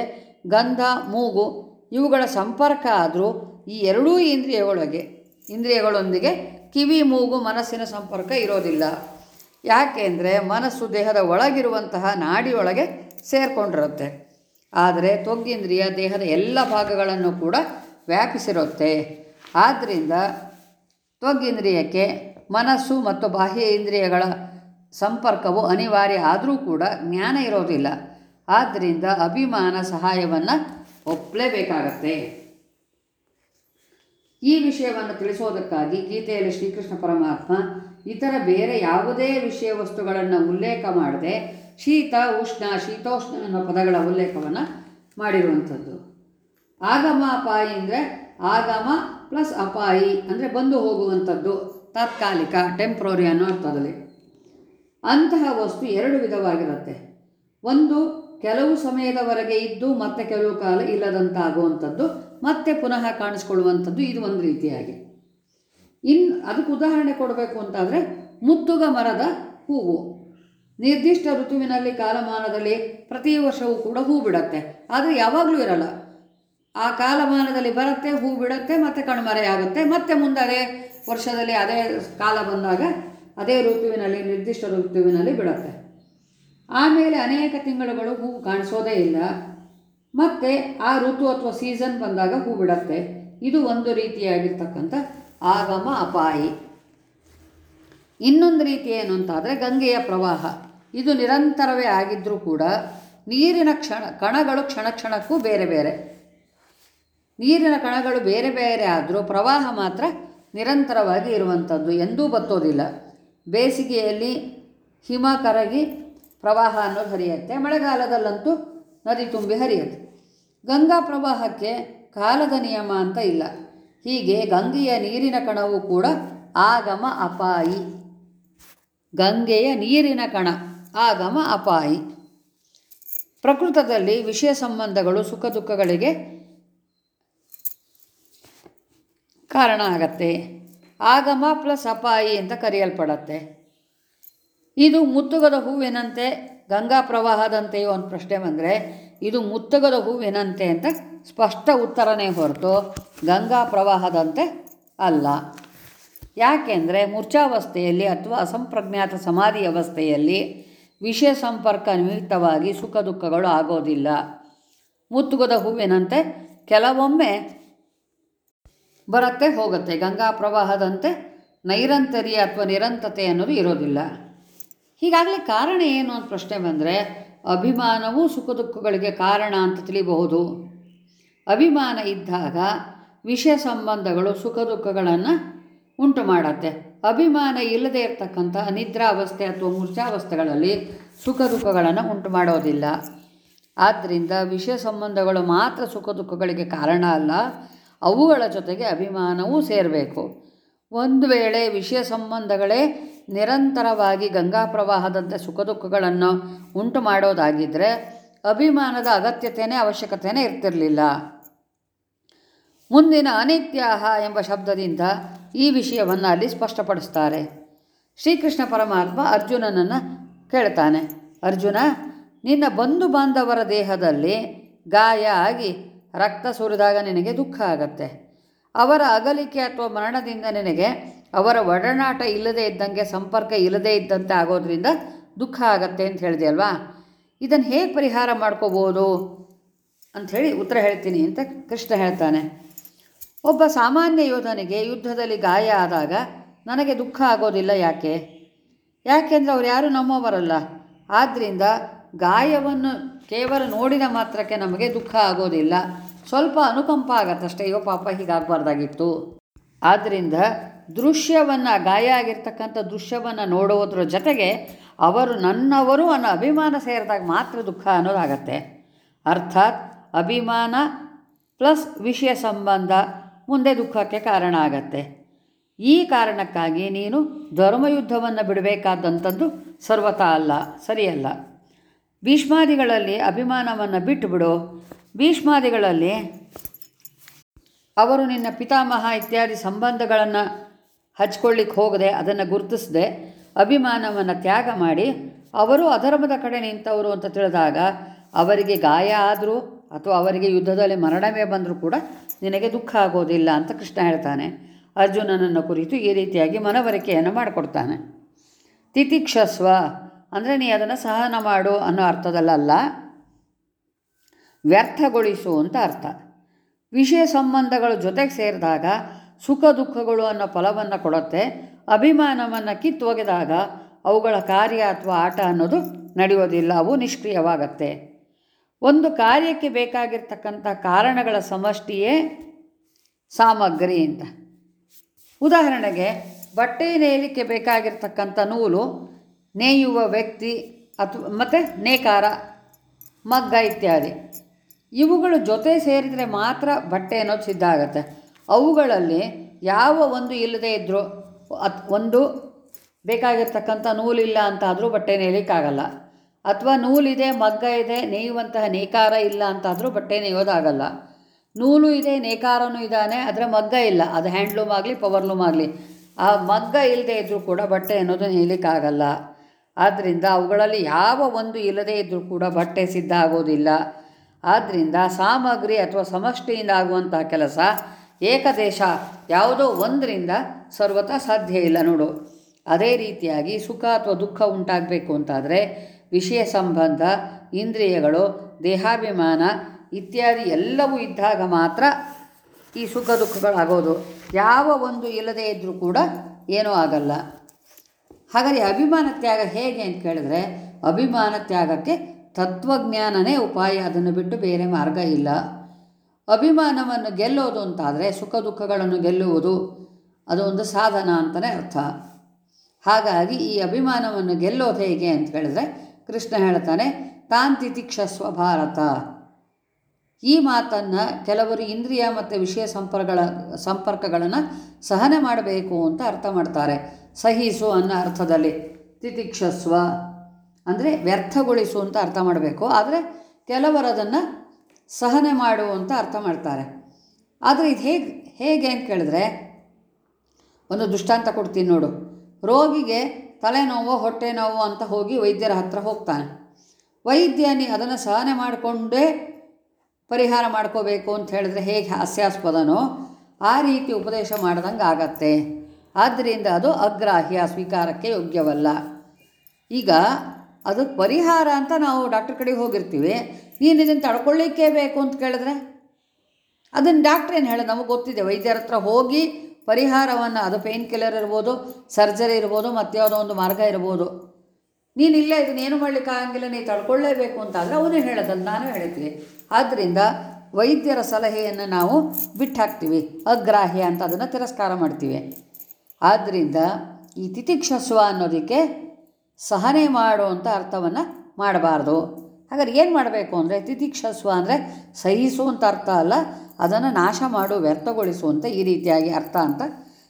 ಗಂಧ, ಮೂಗು ಇವುಗಳ ಸಂಪರ್ಕ ಆದರೂ ಈ ಎರಡೂ ಇಂದ್ರಿಯಗಳೊಳಗೆ, ಇಂದ್ರಿಯಗಳೊಂದಿಗೆ ಕಿವಿ, ಮೂಗು, ಮನಸ್ಸಿನ ಸಂಪರ್ಕ ಇರೋದಿಲ್ಲ. ಯಾಕೆಂದರೆ ಮನಸ್ಸು ದೇಹದ ಒಳಗಿರುವಂತಹ ನಾಡಿಯೊಳಗೆ ಸೇರಿಕೊಂಡಿರುತ್ತೆ. ಆದರೆ ತೊಗ್ಗಿಂದ್ರಿಯ ದೇಹದ ಎಲ್ಲ ಭಾಗಗಳನ್ನು ಕೂಡ ವ್ಯಾಪಿಸಿರುತ್ತೆ. ಆದ್ದರಿಂದ ತ್ವಗ್ಗಿಂದ್ರಿಯಕ್ಕೆ ಮನಸ್ಸು ಮತ್ತು ಬಾಹ್ಯ ಇಂದ್ರಿಯಗಳ ಸಂಪರ್ಕವು ಅನಿವಾರ್ಯ ಆದರೂ ಕೂಡ ಜ್ಞಾನ ಇರೋದಿಲ್ಲ. ಆದ್ದರಿಂದ ಅಭಿಮಾನ ಸಹಾಯವನ್ನು ಒಪ್ಪಲೇಬೇಕಾಗತ್ತೆ. ಈ ವಿಷಯವನ್ನು ತಿಳಿಸೋದಕ್ಕಾಗಿ ಗೀತೆಯಲ್ಲಿ ಶ್ರೀಕೃಷ್ಣ ಪರಮಾತ್ಮ ಇತರ ಬೇರೆ ಯಾವುದೇ ವಿಷಯ ವಸ್ತುಗಳನ್ನು ಉಲ್ಲೇಖ ಮಾಡದೆ ಶೀತ, ಉಷ್ಣ, ಶೀತೋಷ್ಣ ಅನ್ನೋ ಪದಗಳ ಉಲ್ಲೇಖವನ್ನು ಮಾಡಿರುವಂಥದ್ದು. ಆಗಮ, ಅಪಾಯಿ ಅಂದರೆ ಆಗಮ ಪ್ಲಸ್ ಅಪಾಯಿ ಅಂದರೆ ಬಂದು ಹೋಗುವಂಥದ್ದು ತಾತ್ಕಾಲಿಕ, ಟೆಂಪ್ರರಿ ಅನ್ನೋ ಅರ್ಥದಲ್ಲಿ. ಅಂತಹ ವಸ್ತು ಎರಡು ವಿಧವಾಗಿರುತ್ತೆ. ಒಂದು ಕೆಲವು ಸಮಯದವರೆಗೆ ಇದ್ದು ಮತ್ತೆ ಕೆಲವು ಕಾಲ ಇಲ್ಲದಂತಾಗುವಂಥದ್ದು, ಮತ್ತೆ ಪುನಃ ಕಾಣಿಸ್ಕೊಳ್ಳುವಂಥದ್ದು ಇದು ಒಂದು ರೀತಿಯಾಗಿ. ಇನ್ನು ಅದಕ್ಕೆ ಉದಾಹರಣೆ ಕೊಡಬೇಕು ಅಂತಾದರೆ, ಮುತ್ತುಗ ಮರದ ಹೂವು. ನಿರ್ದಿಷ್ಟ ಋತುವಿನಲ್ಲಿ ಕಾಲಮಾನದಲ್ಲಿ ಪ್ರತಿ ವರ್ಷವೂ ಕೂಡ ಹೂ ಬಿಡತ್ತೆ. ಆದರೆ ಯಾವಾಗಲೂ ಇರಲ್ಲ. ಆ ಕಾಲಮಾನದಲ್ಲಿ ಬರುತ್ತೆ, ಹೂ ಬಿಡುತ್ತೆ, ಮತ್ತೆ ಕಣ್ಮರೆಯಾಗುತ್ತೆ ಮತ್ತೆ ಮುಂದೆ ವರ್ಷದಲ್ಲಿ ಅದೇ ಕಾಲ ಬಂದಾಗ ಅದೇ ಋತುವಿನಲ್ಲಿ, ನಿರ್ದಿಷ್ಟ ಋತುವಿನಲ್ಲಿ ಬಿಡುತ್ತೆ. ಆಮೇಲೆ ಅನೇಕ ತಿಂಗಳುಗಳು ಹೂವು ಕಾಣಿಸೋದೇ ಇಲ್ಲ. ಮತ್ತು ಆ ಋತು ಅಥವಾ ಸೀಸನ್ ಬಂದಾಗ ಹೂ ಬಿಡತ್ತೆ. ಇದು ಒಂದು ರೀತಿಯಾಗಿರ್ತಕ್ಕಂಥ ಆಗಮ ಅಪಾಯಿ. ಇನ್ನೊಂದು ರೀತಿ ಏನು ಅಂತಾದರೆ ಗಂಗೆಯ ಪ್ರವಾಹ. ಇದು ನಿರಂತರವೇ ಆಗಿದ್ದರೂ ಕೂಡ ನೀರಿನ ಕ್ಷಣ, ಕಣಗಳು ಕ್ಷಣ ಕ್ಷಣಕ್ಕೂ ಬೇರೆ ಬೇರೆ. ನೀರಿನ ಕಣಗಳು ಬೇರೆ ಬೇರೆ ಆದರೂ ಪ್ರವಾಹ ಮಾತ್ರ ನಿರಂತರವಾಗಿ ಇರುವಂಥದ್ದು ಎಂದೂ ಬತ್ತೋದಿಲ್ಲ. ಬೇಸಿಗೆಯಲ್ಲಿ ಹಿಮ ಕರಗಿ ಪ್ರವಾಹ ಅನ್ನೋದು ಹರಿಯುತ್ತೆ. ಮಳೆಗಾಲದಲ್ಲಂತೂ ನದಿ ತುಂಬಿ ಹರಿಯುತ್ತೆ. ಗಂಗಾ ಪ್ರವಾಹಕ್ಕೆ ಕಾಲದ ನಿಯಮ ಅಂತ ಇಲ್ಲ. ಹೀಗೆ ಗಂಗೆಯ ನೀರಿನ ಕಣವು ಕೂಡ ಆಗಮ ಅಪಾಯಿ. ಗಂಗೆಯ ನೀರಿನ ಕಣ ಆಗಮ ಅಪಾಯಿ. ಪ್ರಕೃತದಲ್ಲಿ ವಿಷಯ ಸಂಬಂಧಗಳು ಸುಖ ದುಃಖಗಳಿಗೆ ಕಾರಣ ಆಗತ್ತೆ. ಆಗಮ ಪ್ಲಸ್ ಅಪಾಯಿ ಅಂತ ಕರೆಯಲ್ಪಡತ್ತೆ. ಇದು ಮುತ್ತುಗದ ಹೂವೇನಂತೆ, ಗಂಗಾ ಪ್ರವಾಹದಂತೆಯೋ ಒಂದು ಪ್ರಶ್ನೆ ಬಂದರೆ, ಇದು ಮುತ್ತುಗದ ಹೂವೇನಂತೆ ಅಂತ ಸ್ಪಷ್ಟ ಉತ್ತರನೇ ಹೊರತು ಗಂಗಾ ಪ್ರವಾಹದಂತೆ ಅಲ್ಲ. ಯಾಕೆಂದರೆ ಮೂರ್ಛಾವಸ್ಥೆಯಲ್ಲಿ ಅಥವಾ ಅಸಂಪ್ರಜ್ಞಾತ ಸಮಾಧಿ ಅವಸ್ಥೆಯಲ್ಲಿ ವಿಷಯ ಸಂಪರ್ಕ ನಿಮಿತ್ತವಾಗಿ ಸುಖ ದುಃಖಗಳು ಆಗೋದಿಲ್ಲ. ಮುತ್ತುಗದ ಹೂವಿನಂತೆ ಕೆಲವೊಮ್ಮೆ ಬರುತ್ತೆ ಹೋಗುತ್ತೆ. ಗಂಗಾ ಪ್ರವಾಹದಂತೆ ನೈರಂತರ್ಯ ಅಥವಾ ನಿರಂತತೆ ಅನ್ನೋದು ಇರೋದಿಲ್ಲ. ಹೀಗಾಗಲೇ ಕಾರಣ ಏನು ಅಂತ ಪ್ರಶ್ನೆ ಬಂದರೆ, ಅಭಿಮಾನವೂ ಸುಖ ದುಃಖಗಳಿಗೆ ಕಾರಣ ಅಂತ ತಿಳಿಬಹುದು. ಅಭಿಮಾನ ಇದ್ದಾಗ ವಿಷಯ ಸಂಬಂಧಗಳು ಸುಖ ದುಃಖಗಳನ್ನು ಉಂಟು ಮಾಡತ್ತೆ. ಅಭಿಮಾನ ಇಲ್ಲದೆ ಇರತಕ್ಕಂಥ ನಿದ್ರಾವಸ್ಥೆ ಅಥವಾ ಮೂರ್ಛಾವಸ್ಥೆಗಳಲ್ಲಿ ಸುಖ ದುಃಖಗಳನ್ನು ಉಂಟು ಮಾಡೋದಿಲ್ಲ. ಆದ್ದರಿಂದ ವಿಷಯ ಸಂಬಂಧಗಳು ಮಾತ್ರ ಸುಖ ದುಃಖಗಳಿಗೆ ಕಾರಣ ಅಲ್ಲ, ಅವುಗಳ ಜೊತೆಗೆ ಅಭಿಮಾನವೂ ಸೇರಬೇಕು. ಒಂದು ವೇಳೆ ವಿಷಯ ಸಂಬಂಧಗಳೇ ನಿರಂತರವಾಗಿ ಗಂಗಾ ಪ್ರವಾಹದಂತೆ ಸುಖ ದುಃಖಗಳನ್ನು ಉಂಟು ಮಾಡೋದಾಗಿದ್ದರೆ ಅಭಿಮಾನದ ಅಗತ್ಯತೆಯೇ ಅವಶ್ಯಕತೆಯೇ ಇರ್ತಿರಲಿಲ್ಲ. ಮುಂದಿನ ಅನಿತ್ಯಾಹ ಎಂಬ ಶಬ್ದದಿಂದ ಈ ವಿಷಯವನ್ನು ಅಲ್ಲಿ ಸ್ಪಷ್ಟಪಡಿಸ್ತಾರೆ. ಶ್ರೀಕೃಷ್ಣ ಪರಮಾತ್ಮ ಅರ್ಜುನನನ್ನು ಕೇಳ್ತಾನೆ. ಅರ್ಜುನ, ನಿನ್ನ ಬಂಧು ಬಾಂಧವರ ದೇಹದಲ್ಲಿ ಗಾಯ ಆಗಿ ರಕ್ತ ಸುರಿದಾಗ ನಿನಗೆ ದುಃಖ ಆಗತ್ತೆ. ಅವರ ಅಗಲಿಕೆ ಅಥವಾ ಮರಣದಿಂದ ನಿನಗೆ ಅವರ ಒಡನಾಟ ಇಲ್ಲದೇ ಇದ್ದಂಗೆ ಸಂಪರ್ಕ ಇಲ್ಲದೇ ಇದ್ದಂತೆ ಆಗೋದ್ರಿಂದ ದುಃಖ ಆಗತ್ತೆ ಅಂತ ಹೇಳಿದೆ ಅಲ್ವಾ? ಇದನ್ನು ಹೇಗೆ ಪರಿಹಾರ ಮಾಡ್ಕೋಬೋದು? ಅಂಥೇಳಿ ಉತ್ತರ ಹೇಳ್ತೀನಿ ಅಂತ ಕೃಷ್ಣ ಹೇಳ್ತಾನೆ. ಒಬ್ಬ ಸಾಮಾನ್ಯ ಯೋಧನಿಗೆ ಯುದ್ಧದಲ್ಲಿ ಗಾಯ ಆದಾಗ ನನಗೆ ದುಃಖ ಆಗೋದಿಲ್ಲ ಯಾಕೆ? ಯಾಕೆಂದರೆ ಅವ್ರು ಯಾರು ನಮ್ಮವರಲ್ಲ. ಆದ್ದರಿಂದ ಗಾಯವನ್ನು ಕೇವಲ ನೋಡಿದ ಮಾತ್ರಕ್ಕೆ ನಮಗೆ ದುಃಖ ಆಗೋದಿಲ್ಲ. ಸ್ವಲ್ಪ ಅನುಕಂಪ ಆಗತ್ತಷ್ಟೇ. ಅಯ್ಯೋ ಪಾಪ ಹೀಗಾಗಬಾರ್ದಾಗಿತ್ತು. ಆದ್ದರಿಂದ ದೃಶ್ಯವನ್ನು ಗಾಯ ಆಗಿರ್ತಕ್ಕಂಥ ದೃಶ್ಯವನ್ನು ನೋಡುವುದರ ಜೊತೆಗೆ ಅವರು ನನ್ನವರು ಅನ್ನೋ ಅಭಿಮಾನ ಸೇರಿದಾಗ ಮಾತ್ರ ದುಃಖ ಅನ್ನೋದಾಗತ್ತೆ ಅರ್ಥಾತ್ ಅಭಿಮಾನ ಪ್ಲಸ್ ವಿಷಯ ಸಂಬಂಧ ಮುಂದೆ ದುಃಖಕ್ಕೆ ಕಾರಣ ಆಗತ್ತೆ. ಈ ಕಾರಣಕ್ಕಾಗಿ ನೀನು ಧರ್ಮಯುದ್ಧವನ್ನು ಬಿಡಬೇಕಾದಂಥದ್ದು ಸರ್ವತಾ ಅಲ್ಲ, ಸರಿಯಲ್ಲ. ಭೀಷ್ಮಾದಿಗಳಲ್ಲಿ ಅಭಿಮಾನವನ್ನು ಬಿಟ್ಟುಬಿಡು ಭೀಷ್ಮಾದಿಗಳಲ್ಲಿ ಅವರು ನಿನ್ನ ಪಿತಾಮಹ ಇತ್ಯಾದಿ ಸಂಬಂಧಗಳನ್ನು ಹಚ್ಕೊಳ್ಳಿಕ್ಕೆ ಹೋಗದೆ ಅದನ್ನು ಗುರುತಿಸದೆ ಅಭಿಮಾನವನ್ನು ತ್ಯಾಗ ಮಾಡಿ, ಅವರು ಅಧರ್ಮದ ಕಡೆ ನಿಂತವರು ಅಂತ ತಿಳಿದಾಗ ಅವರಿಗೆ ಗಾಯ ಆದರೂ ಅಥವಾ ಅವರಿಗೆ ಯುದ್ಧದಲ್ಲಿ ಮರಣವೇ ಬಂದರೂ ಕೂಡ ನಿನಗೆ ದುಃಖ ಆಗೋದಿಲ್ಲ ಅಂತ ಕೃಷ್ಣ ಹೇಳ್ತಾನೆ. ಅರ್ಜುನನನ್ನು ಕುರಿತು ಈ ರೀತಿಯಾಗಿ ಮನವರಿಕೆಯನ್ನು ಮಾಡಿಕೊಡ್ತಾನೆ. ತಿತಿಕ್ಷಸ್ವ, ಅಂದರೆ ನೀ ಅದನ್ನು ಸಹನ ಮಾಡು ಅನ್ನೋ ಅರ್ಥದಲ್ಲ ವ್ಯರ್ಥಗೊಳಿಸು ಅಂತ ಅರ್ಥ. ವಿಷಯ ಸಂಬಂಧಗಳು ಜೊತೆಗೆ ಸೇರಿದಾಗ ಸುಖ ದುಃಖಗಳು ಅನ್ನೋ ಫಲವನ್ನು ಕೊಡುತ್ತೆ. ಅಭಿಮಾನವನ್ನು ಕಿತ್ತೊಗೆದಾಗ ಅವುಗಳ ಕಾರ್ಯ ಅಥವಾ ಆಟ ಅನ್ನೋದು ನಡೆಯೋದಿಲ್ಲ. ಅವು ನಿಷ್ಕ್ರಿಯವಾಗತ್ತೆ. ಒಂದು ಕಾರ್ಯಕ್ಕೆ ಬೇಕಾಗಿರ್ತಕ್ಕಂಥ ಕಾರಣಗಳ ಸಮಷ್ಟಿಯೇ ಸಾಮಗ್ರಿ ಅಂತ. ಉದಾಹರಣೆಗೆ ಬಟ್ಟೆ ನೇಯಲಿಕ್ಕೆ ಬೇಕಾಗಿರ್ತಕ್ಕಂಥ ನೂಲು ನೇಯುವ ವ್ಯಕ್ತಿ ಅಥವಾ ಮತ್ತು ನೇಕಾರ, ಮಗ್ಗ ಇತ್ಯಾದಿ. ಇವುಗಳು ಜೊತೆ ಸೇರಿದರೆ ಮಾತ್ರ ಬಟ್ಟೆ ಅನ್ನೋದು ಸಿದ್ಧ ಆಗುತ್ತೆ. ಅವುಗಳಲ್ಲಿ ಯಾವ ಒಂದು ಇಲ್ಲದೇ ಇದ್ದರೂ ಅತ್ ಒಂದು ಬೇಕಾಗಿರ್ತಕ್ಕಂಥ ನೂಲಿಲ್ಲ ಅಂತಾದರೂ ಬಟ್ಟೆ ನೇಯಲಿಕ್ಕಾಗಲ್ಲ. ಅಥವಾ ನೂಲಿದೆ, ಮಗ್ಗ ಇದೆ, ನೇಯುವಂತಹ ನೇಕಾರ ಇಲ್ಲ ಅಂತಾದರೂ ಬಟ್ಟೆ ನೇಯೋದಾಗಲ್ಲ. ನೂಲು ಇದೆ, ನೇಕಾರನೂ ಇದ್ದಾನೆ, ಆದರೆ ಮಗ್ಗ ಇಲ್ಲ. ಅದು ಹ್ಯಾಂಡ್ಲೂಮ್ ಆಗಲಿ, ಪವರ್ಲೂಮ್ ಆಗಲಿ. ಆ ಮಗ್ಗ ಇಲ್ಲದೆ ಇದ್ದರೂ ಕೂಡ ಬಟ್ಟೆ ಅನ್ನೋದು ನೇಯಲಿಕ್ಕಾಗಲ್ಲ. ಆದ್ದರಿಂದ ಅವುಗಳಲ್ಲಿ ಯಾವ ಒಂದು ಇಲ್ಲದೇ ಇದ್ದರೂ ಕೂಡ ಬಟ್ಟೆ ಸಿದ್ಧ ಆಗೋದಿಲ್ಲ. ಆದ್ದರಿಂದ ಸಾಮಗ್ರಿ ಅಥವಾ ಸಮಷ್ಟಿಯಿಂದ ಆಗುವಂಥ ಕೆಲಸ ಏಕದೇಶ ಯಾವುದೋ ಒಂದರಿಂದ ಸರ್ವತ ಸಾಧ್ಯ ಇಲ್ಲ ನೋಡು. ಅದೇ ರೀತಿಯಾಗಿ ಸುಖ ಅಥವಾ ದುಃಖ ಉಂಟಾಗಬೇಕು ಅಂತಾದರೆ ವಿಷಯ ಸಂಬಂಧ, ಇಂದ್ರಿಯಗಳು, ದೇಹಾಭಿಮಾನ ಇತ್ಯಾದಿ ಎಲ್ಲವೂ ಇದ್ದಾಗ ಮಾತ್ರ ಈ ಸುಖ ದುಃಖಗಳಾಗೋದು. ಯಾವ ಒಂದು ಇಲ್ಲದೇ ಇದ್ದರೂ ಕೂಡ ಏನೂ ಆಗಲ್ಲ. ಹಾಗಾದರೆ ಅಭಿಮಾನ ತ್ಯಾಗ ಹೇಗೆ ಅಂತ ಕೇಳಿದ್ರೆ ಅಭಿಮಾನ ತ್ಯಾಗಕ್ಕೆ ತತ್ವಜ್ಞಾನನೇ ಉಪಾಯ, ಅದನ್ನು ಬಿಟ್ಟು ಬೇರೆ ಮಾರ್ಗ ಇಲ್ಲ. ಅಭಿಮಾನವನ್ನು ಗೆಲ್ಲೋದು ಅಂತಾದರೆ ಸುಖ ದುಃಖಗಳನ್ನು ಗೆಲ್ಲುವುದು, ಅದು ಒಂದು ಸಾಧನ ಅಂತಲೇ ಅರ್ಥ. ಹಾಗಾಗಿ ಈ ಅಭಿಮಾನವನ್ನು ಗೆಲ್ಲೋದು ಹೇಗೆ ಅಂತ ಹೇಳಿದ್ರೆ ಕೃಷ್ಣ ಹೇಳ್ತಾನೆ ತಾಂತಿ ತಿತಿಕ್ಷಸ್ವ ಭಾರತ. ಈ ಮಾತನ್ನು ಕೆಲವರು ಇಂದ್ರಿಯ ಮತ್ತು ವಿಷಯ ಸಂಪರ್ಕಗಳ ಸಂಪರ್ಕಗಳನ್ನು ಸಹನೆ ಮಾಡಬೇಕು ಅಂತ ಅರ್ಥ ಮಾಡ್ತಾರೆ. ಸಹಿಸು ಅನ್ನೋ ಅರ್ಥದಲ್ಲಿ. ತಿತಿಕ್ಷಸ್ವ ಅಂದರೆ ವ್ಯರ್ಥಗೊಳಿಸು ಅಂತ ಅರ್ಥ ಮಾಡಬೇಕು. ಆದರೆ ಕೆಲವರು ಅದನ್ನು ಸಹನೆ ಮಾಡು ಅಂತ ಅರ್ಥ ಮಾಡ್ತಾರೆ. ಆದರೆ ಇದು ಹೇಗೆ ಹೇಗೆ ಅಂತ ಕೇಳಿದ್ರೆ, ಒಂದು ದೃಷ್ಟಾಂತ ಕೊಡ್ತೀನಿ ನೋಡು. ರೋಗಿಗೆ ತಲೆನೋವು ಹೊಟ್ಟೆ ನೋವು ಅಂತ ಹೋಗಿ ವೈದ್ಯರ ಹತ್ರ ಹೋಗ್ತಾನೆ. ವೈದ್ಯನಿ ಅದನ್ನು ಸಹನೆ ಮಾಡಿಕೊಂಡೇ ಪರಿಹಾರ ಮಾಡ್ಕೋಬೇಕು ಅಂತ ಹೇಳಿದ್ರೆ ಹೇಗೆ ಹಾಸ್ಯಾಸ್ಪದನೋ ಆ ರೀತಿ ಉಪದೇಶ ಮಾಡ್ದಂಗೆ ಆಗತ್ತೆ. ಆದ್ದರಿಂದ ಅದು ಅಗ್ರಾಹ್ಯ, ಸ್ವೀಕಾರಕ್ಕೆ ಯೋಗ್ಯವಲ್ಲ. ಈಗ ಅದಕ್ಕೆ ಪರಿಹಾರ ಅಂತ ನಾವು ಡಾಕ್ಟ್ರ್ ಕಡೆಗೆ ಹೋಗಿರ್ತೀವಿ. ನೀನು ಇದನ್ನು ತಡ್ಕೊಳ್ಳಿಕ್ಕೇ ಬೇಕು ಅಂತ ಕೇಳಿದ್ರೆ? ಅದನ್ನು ಡಾಕ್ಟ್ರ್ ಏನು ಹೇಳೋದು? ನಮಗೆ ಗೊತ್ತಿದೆ, ವೈದ್ಯರ ಹತ್ರ ಹೋಗಿ ಪರಿಹಾರವನ್ನು, ಅದು ಪೇನ್ ಕಿಲ್ಲರ್ ಇರ್ಬೋದು, ಸರ್ಜರಿ ಇರ್ಬೋದು, ಮತ್ತು ಯಾವುದೋ ಒಂದು ಮಾರ್ಗ ಇರ್ಬೋದು. ನೀನು ಇಲ್ಲೇ ಇದನ್ನೇನು ಮಾಡಲಿಕ್ಕಾಗಂಗಿಲ್ಲ ನೀನು ತಡ್ಕೊಳ್ಳೇಬೇಕು ಅಂತಾದರೆ ಅವನು ಹೇಳೋದನ್ನು ನಾನು ಹೇಳಿದ್ವಿ ಆದ್ದರಿಂದ ವೈದ್ಯರ ಸಲಹೆಯನ್ನು ನಾವು ಬಿಟ್ಟು ಹಾಕ್ತೀವಿ ಅಗ್ರಾಹ್ಯ ಅಂತ ಅದನ್ನು ತಿರಸ್ಕಾರ ಮಾಡ್ತೀವಿ. ಆದ್ದರಿಂದ ಈ ತಿತಿಕ್ಷಸ್ವ ಅನ್ನೋದಕ್ಕೆ ಸಹನೆ ಮಾಡು ಅಂತ ಅರ್ಥವನ್ನು ಮಾಡಬಾರ್ದು. ಹಾಗಾದ್ರೆ ಏನು ಮಾಡಬೇಕು ಅಂದರೆ ತಿತಿಕ್ಷಸ್ವ ಅಂದರೆ ಸಹಿಸು ಅಂತ ಅರ್ಥ ಅಲ್ಲ, ಅದನ್ನು ನಾಶ ಮಾಡು, ವ್ಯರ್ಥಗೊಳಿಸು ಅಂತ ಈ ರೀತಿಯಾಗಿ ಅರ್ಥ ಅಂತ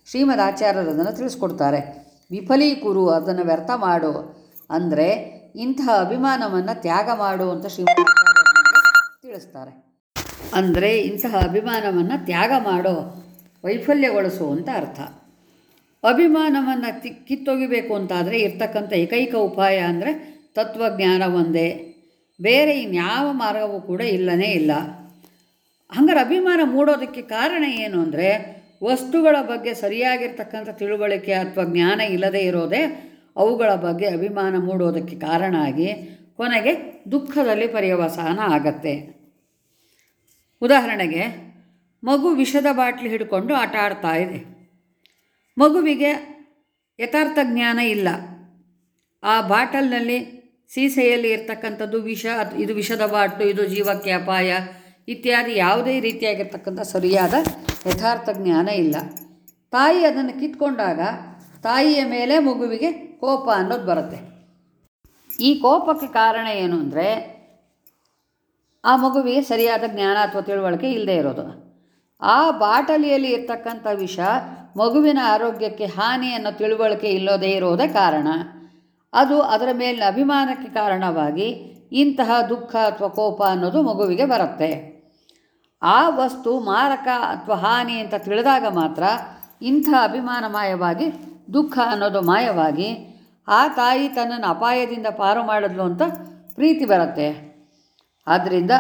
ಶ್ರೀಮದ್ ಆಚಾರ್ಯರು ಅದನ್ನು ತಿಳಿಸ್ಕೊಡ್ತಾರೆ. ವಿಫಲೀಕುರು ಅದನ್ನು ವ್ಯರ್ಥ ಮಾಡು ಅಂದರೆ ಇಂತಹ ಅಭಿಮಾನವನ್ನು ತ್ಯಾಗ ಮಾಡು ಅಂತ ಶ್ರೀಮದ್ ತಿಳಿಸ್ತಾರೆ. ಅಂದರೆ ಇಂತಹ ಅಭಿಮಾನವನ್ನು ತ್ಯಾಗ ಮಾಡೋ, ವೈಫಲ್ಯಗೊಳಿಸು ಅಂತ ಅರ್ಥ. ಅಭಿಮಾನವನ್ನು ತಿ, ಕಿತ್ತೊಗಿಬೇಕು ಅಂತಾದರೆ ಇರ್ತಕ್ಕಂಥ ಏಕೈಕ ಉಪಾಯ ಅಂದರೆ ತತ್ವಜ್ಞಾನ ಒಂದೇ. ಬೇರೆ ಇನ್ಯಾವ ಮಾರ್ಗವೂ ಕೂಡ ಇಲ್ಲನೇ ಇಲ್ಲ. ಹಂಗಾರೆ ಅಭಿಮಾನ ಮೂಡೋದಕ್ಕೆ ಕಾರಣ ಏನು ಅಂದರೆ ವಸ್ತುಗಳ ಬಗ್ಗೆ ಸರಿಯಾಗಿರ್ತಕ್ಕಂಥ ತಿಳುವಳಿಕೆ ಅಥವಾ ಜ್ಞಾನ ಇಲ್ಲದೇ ಇರೋದೇ ಅವುಗಳ ಬಗ್ಗೆ ಅಭಿಮಾನ ಮೂಡೋದಕ್ಕೆ ಕಾರಣ ಆಗಿ ಕೊನೆಗೆ ದುಃಖದಲ್ಲಿ ಪರ್ಯವಸಾನ ಆಗತ್ತೆ. ಉದಾಹರಣೆಗೆ ಮಗು ವಿಷದ ಬಾಟ್ಲಿ ಹಿಡ್ಕೊಂಡು ಆಟ ಆಡ್ತಾ ಇದೆ. ಮಗುವಿಗೆ ಯಥಾರ್ಥ ಜ್ಞಾನ ಇಲ್ಲ. ಆ ಬಾಟಲ್ನಲ್ಲಿ ಸೀಸೆಯಲ್ಲಿ ಇರ್ತಕ್ಕಂಥದ್ದು ವಿಷ ಇದು ವಿಷದ ಬಾಟು ಇದು ಜೀವಕ್ಕೆ ಅಪಾಯ ಇತ್ಯಾದಿ ಯಾವುದೇ ರೀತಿಯಾಗಿರ್ತಕ್ಕಂಥ ಸರಿಯಾದ ಯಥಾರ್ಥ ಜ್ಞಾನ ಇಲ್ಲ. ತಾಯಿ ಅದನ್ನು ಕಿತ್ಕೊಂಡಾಗ ತಾಯಿಯ ಮೇಲೆ ಮಗುವಿಗೆ ಕೋಪ ಅನ್ನೋದು ಬರುತ್ತೆ. ಈ ಕೋಪಕ್ಕೆ ಕಾರಣ ಏನು ಅಂದರೆ ಆ ಮಗುವಿಗೆ ಸರಿಯಾದ ಜ್ಞಾನ ಅಥವಾ ತಿಳುವಳಿಕೆ ಇಲ್ಲದೆ ಇರೋದು. ಆ ಬಾಟಲಿಯಲ್ಲಿ ಇರ್ತಕ್ಕಂಥ ವಿಷ ಮಗುವಿನ ಆರೋಗ್ಯಕ್ಕೆ ಹಾನಿಯನ್ನು ತಿಳುವಳಿಕೆ ಇಲ್ಲದೇ ಇರೋದೇ ಕಾರಣ. ಅದು ಅದರ ಮೇಲಿನ ಅಭಿಮಾನಕ್ಕೆ ಕಾರಣವಾಗಿ ಇಂತಹ ದುಃಖ ಅಥವಾ ಕೋಪ ಅನ್ನೋದು ಮಗುವಿಗೆ ಬರುತ್ತೆ. ಆ ವಸ್ತು ಮಾರಕ ಅಥವಾ ಹಾನಿ ಅಂತ ತಿಳಿದಾಗ ಮಾತ್ರ ಇಂಥ ಅಭಿಮಾನ ಮಾಯವಾಗಿ, ದುಃಖ ಅನ್ನೋದು ಮಾಯವಾಗಿ ಆ ತಾಯಿ ತನ್ನನ್ನು ಅಪಾಯದಿಂದ ಪಾರು ಮಾಡಿದ್ಲು ಅಂತ ಪ್ರೀತಿ ಬರುತ್ತೆ. ಆದ್ದರಿಂದ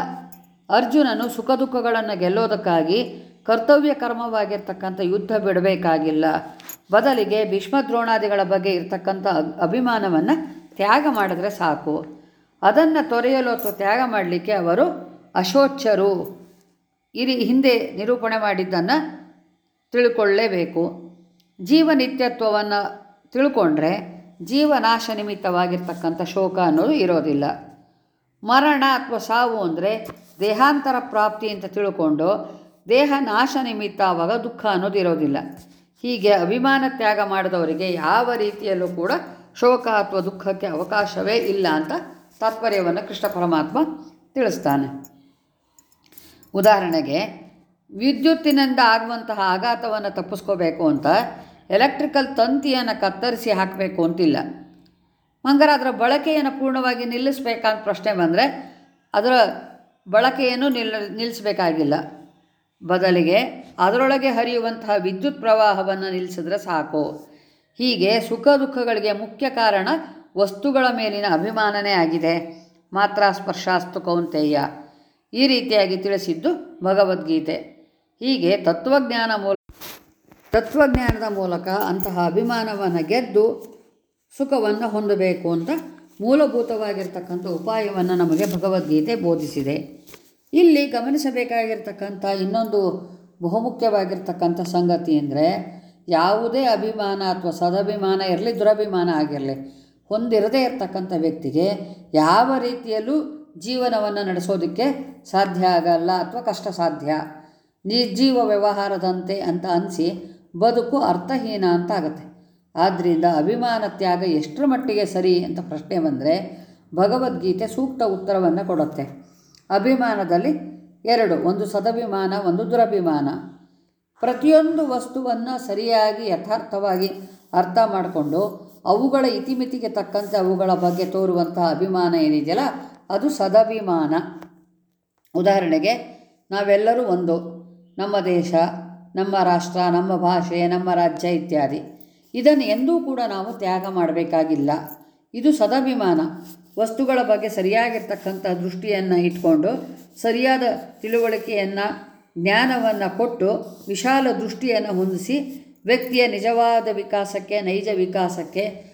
ಅರ್ಜುನನು ಸುಖ ದುಃಖಗಳನ್ನು ಗೆಲ್ಲೋದಕ್ಕಾಗಿ ಕರ್ತವ್ಯ ಕರ್ಮವಾಗಿರ್ತಕ್ಕಂಥ ಯುದ್ಧ ಬಿಡಬೇಕಾಗಿಲ್ಲ. ಬದಲಿಗೆ ಭೀಷ್ಮ ದ್ರೋಣಾದಿಗಳ ಬಗ್ಗೆ ಇರ್ತಕ್ಕಂಥ ಅಭಿಮಾನವನ್ನು ತ್ಯಾಗ ಮಾಡಿದ್ರೆ ಸಾಕು. ಅದನ್ನು ತೊರೆಯಲು ಅಥವಾ ತ್ಯಾಗ ಮಾಡಲಿಕ್ಕೆ ಅವರು ಅಶೋಚರು ಇರಿ, ಹಿಂದೆ ನಿರೂಪಣೆ ಮಾಡಿದ್ದನ್ನು ತಿಳ್ಕೊಳ್ಳೇಬೇಕು. ಜೀವನಿತ್ಯತ್ವವನ್ನು ತಿಳ್ಕೊಂಡ್ರೆ ಜೀವನಾಶ ನಿಮಿತ್ತವಾಗಿರ್ತಕ್ಕಂಥ ಶೋಕ ಅನ್ನೋದು ಇರೋದಿಲ್ಲ. ಮರಣ ಅಥವಾ ಸಾವು ಅಂದರೆ ದೇಹಾಂತರ ಪ್ರಾಪ್ತಿ ಅಂತ ತಿಳ್ಕೊಂಡು ದೇಹ ನಾಶ ನಿಮಿತ್ತ ಆವಾಗ ದುಃಖ ಅನ್ನೋದು ಇರೋದಿಲ್ಲ. ಹೀಗೆ ಅಭಿಮಾನ ತ್ಯಾಗ ಮಾಡಿದವರಿಗೆ ಯಾವ ರೀತಿಯಲ್ಲೂ ಕೂಡ ಶೋಕ ಅಥವಾ ದುಃಖಕ್ಕೆ ಅವಕಾಶವೇ ಇಲ್ಲ ಅಂತ ತಾತ್ಪರ್ಯವನ್ನು ಕೃಷ್ಣ ಪರಮಾತ್ಮ ತಿಳಿಸ್ತಾನೆ. ಉದಾಹರಣೆಗೆ, ವಿದ್ಯುತ್ತಿನಿಂದ ಆಗುವಂತಹ ಆಘಾತವನ್ನು ತಪ್ಪಿಸ್ಕೋಬೇಕು ಅಂತ ಎಲೆಕ್ಟ್ರಿಕಲ್ ತಂತಿಯನ್ನು ಕತ್ತರಿಸಿ ಹಾಕಬೇಕು ಅಂತಿಲ್ಲ. ಹಂಗಾರೆ ಅದರ ಬಳಕೆಯನ್ನು ಪೂರ್ಣವಾಗಿ ನಿಲ್ಲಿಸ್ಬೇಕಂತ ಪ್ರಶ್ನೆ ಬಂದರೆ, ಅದರ ಬಳಕೆಯನ್ನು ನಿಲ್ಲ ನಿಲ್ಲಿಸಬೇಕಾಗಿಲ್ಲ ಬದಲಿಗೆ ಅದರೊಳಗೆ ಹರಿಯುವಂತಹ ವಿದ್ಯುತ್ ಪ್ರವಾಹವನ್ನು ನಿಲ್ಲಿಸಿದ್ರೆ ಸಾಕು. ಹೀಗೆ ಸುಖ ದುಃಖಗಳಿಗೆ ಮುಖ್ಯ ಕಾರಣ ವಸ್ತುಗಳ ಮೇಲಿನ ಅಭಿಮಾನನೇ ಆಗಿದೆ. ಮಾತ್ರ ಸ್ಪರ್ಶಾಸ್ತು ಕೌಂತೆಯ ಈ ರೀತಿಯಾಗಿ ತಿಳಿಸಿದ್ದು ಭಗವದ್ಗೀತೆ. ಹೀಗೆ ತತ್ವಜ್ಞಾನ ಮೂಲ ತತ್ವಜ್ಞಾನದ ಮೂಲಕ ಅಂತಹ ಅಭಿಮಾನವನ್ನು ಗೆದ್ದು ಸುಖವನ್ನು ಹೊಂದಬೇಕು ಅಂತ ಮೂಲಭೂತವಾಗಿರ್ತಕ್ಕಂಥ ಉಪಾಯವನ್ನು ನಮಗೆ ಭಗವದ್ಗೀತೆ ಬೋಧಿಸಿದೆ. ಇಲ್ಲಿ ಗಮನಿಸಬೇಕಾಗಿರ್ತಕ್ಕಂಥ ಇನ್ನೊಂದು ಬಹುಮುಖ್ಯವಾಗಿರ್ತಕ್ಕಂಥ ಸಂಗತಿ ಅಂದರೆ ಯಾವುದೇ ಅಭಿಮಾನ ಅಥವಾ ಸದಭಿಮಾನ ಇರಲಿ, ದುರಭಿಮಾನ ಆಗಿರಲಿ, ಹೊಂದಿರದೇ ಇರತಕ್ಕಂಥ ವ್ಯಕ್ತಿಗೆ ಯಾವ ರೀತಿಯಲ್ಲೂ ಜೀವನವನ್ನು ನಡೆಸೋದಕ್ಕೆ ಸಾಧ್ಯ ಆಗಲ್ಲ ಅಥವಾ ಕಷ್ಟ ಸಾಧ್ಯ. ನಿರ್ಜೀವ ವ್ಯವಹಾರದಂತೆ ಅಂತ ಅನಿಸಿ ಬದುಕು ಅರ್ಥಹೀನ ಅಂತ ಆಗುತ್ತೆ. ಆದ್ದರಿಂದ ಅಭಿಮಾನ ತ್ಯಾಗ ಎಷ್ಟರ ಮಟ್ಟಿಗೆ ಸರಿ ಅಂತ ಪ್ರಶ್ನೆ ಬಂದರೆ ಭಗವದ್ಗೀತೆ ಸೂಕ್ತ ಉತ್ತರವನ್ನು ಕೊಡುತ್ತೆ. ಅಭಿಮಾನದಲ್ಲಿ ಎರಡು, ಒಂದು ಸದಭಿಮಾನ, ಒಂದು ದುರಭಿಮಾನ. ಪ್ರತಿಯೊಂದು ವಸ್ತುವನ್ನು ಸರಿಯಾಗಿ, ಯಥಾರ್ಥವಾಗಿ ಅರ್ಥ ಮಾಡಿಕೊಂಡು ಅವುಗಳ ಇತಿಮಿತಿಗೆ ತಕ್ಕಂತೆ ಅವುಗಳ ಬಗ್ಗೆ ತೋರುವಂತಹ ಅಭಿಮಾನ ಏನಿದೆಯಲ್ಲ, ಅದು ಸದಭಿಮಾನ. ಉದಾಹರಣೆಗೆ, ನಾವೆಲ್ಲರೂ ಒಂದು, ನಮ್ಮ ದೇಶ, ನಮ್ಮ ರಾಷ್ಟ್ರ, ನಮ್ಮ ಭಾಷೆ, ನಮ್ಮ ರಾಜ್ಯ ಇತ್ಯಾದಿ. ಇದನ್ನು ಎಂದೂ ಕೂಡ ನಾವು ತ್ಯಾಗ ಮಾಡಬೇಕಾಗಿಲ್ಲ. ಇದು ಸದಭಿಮಾನ. ವಸ್ತುಗಳ ಬಗ್ಗೆ ಸರಿಯಾಗಿರ್ತಕ್ಕಂಥ ದೃಷ್ಟಿಯನ್ನು ಇಟ್ಕೊಂಡು ಸರಿಯಾದ ತಿಳುವಳಿಕೆಯನ್ನು, ಜ್ಞಾನವನ್ನು ಕೊಟ್ಟು ವಿಶಾಲ ದೃಷ್ಟಿಯನ್ನು ಹೊಂದಿಸಿ ವ್ಯಕ್ತಿಯ ನಿಜವಾದ ವಿಕಾಸಕ್ಕೆ, ನೈಜ ವಿಕಾಸಕ್ಕೆ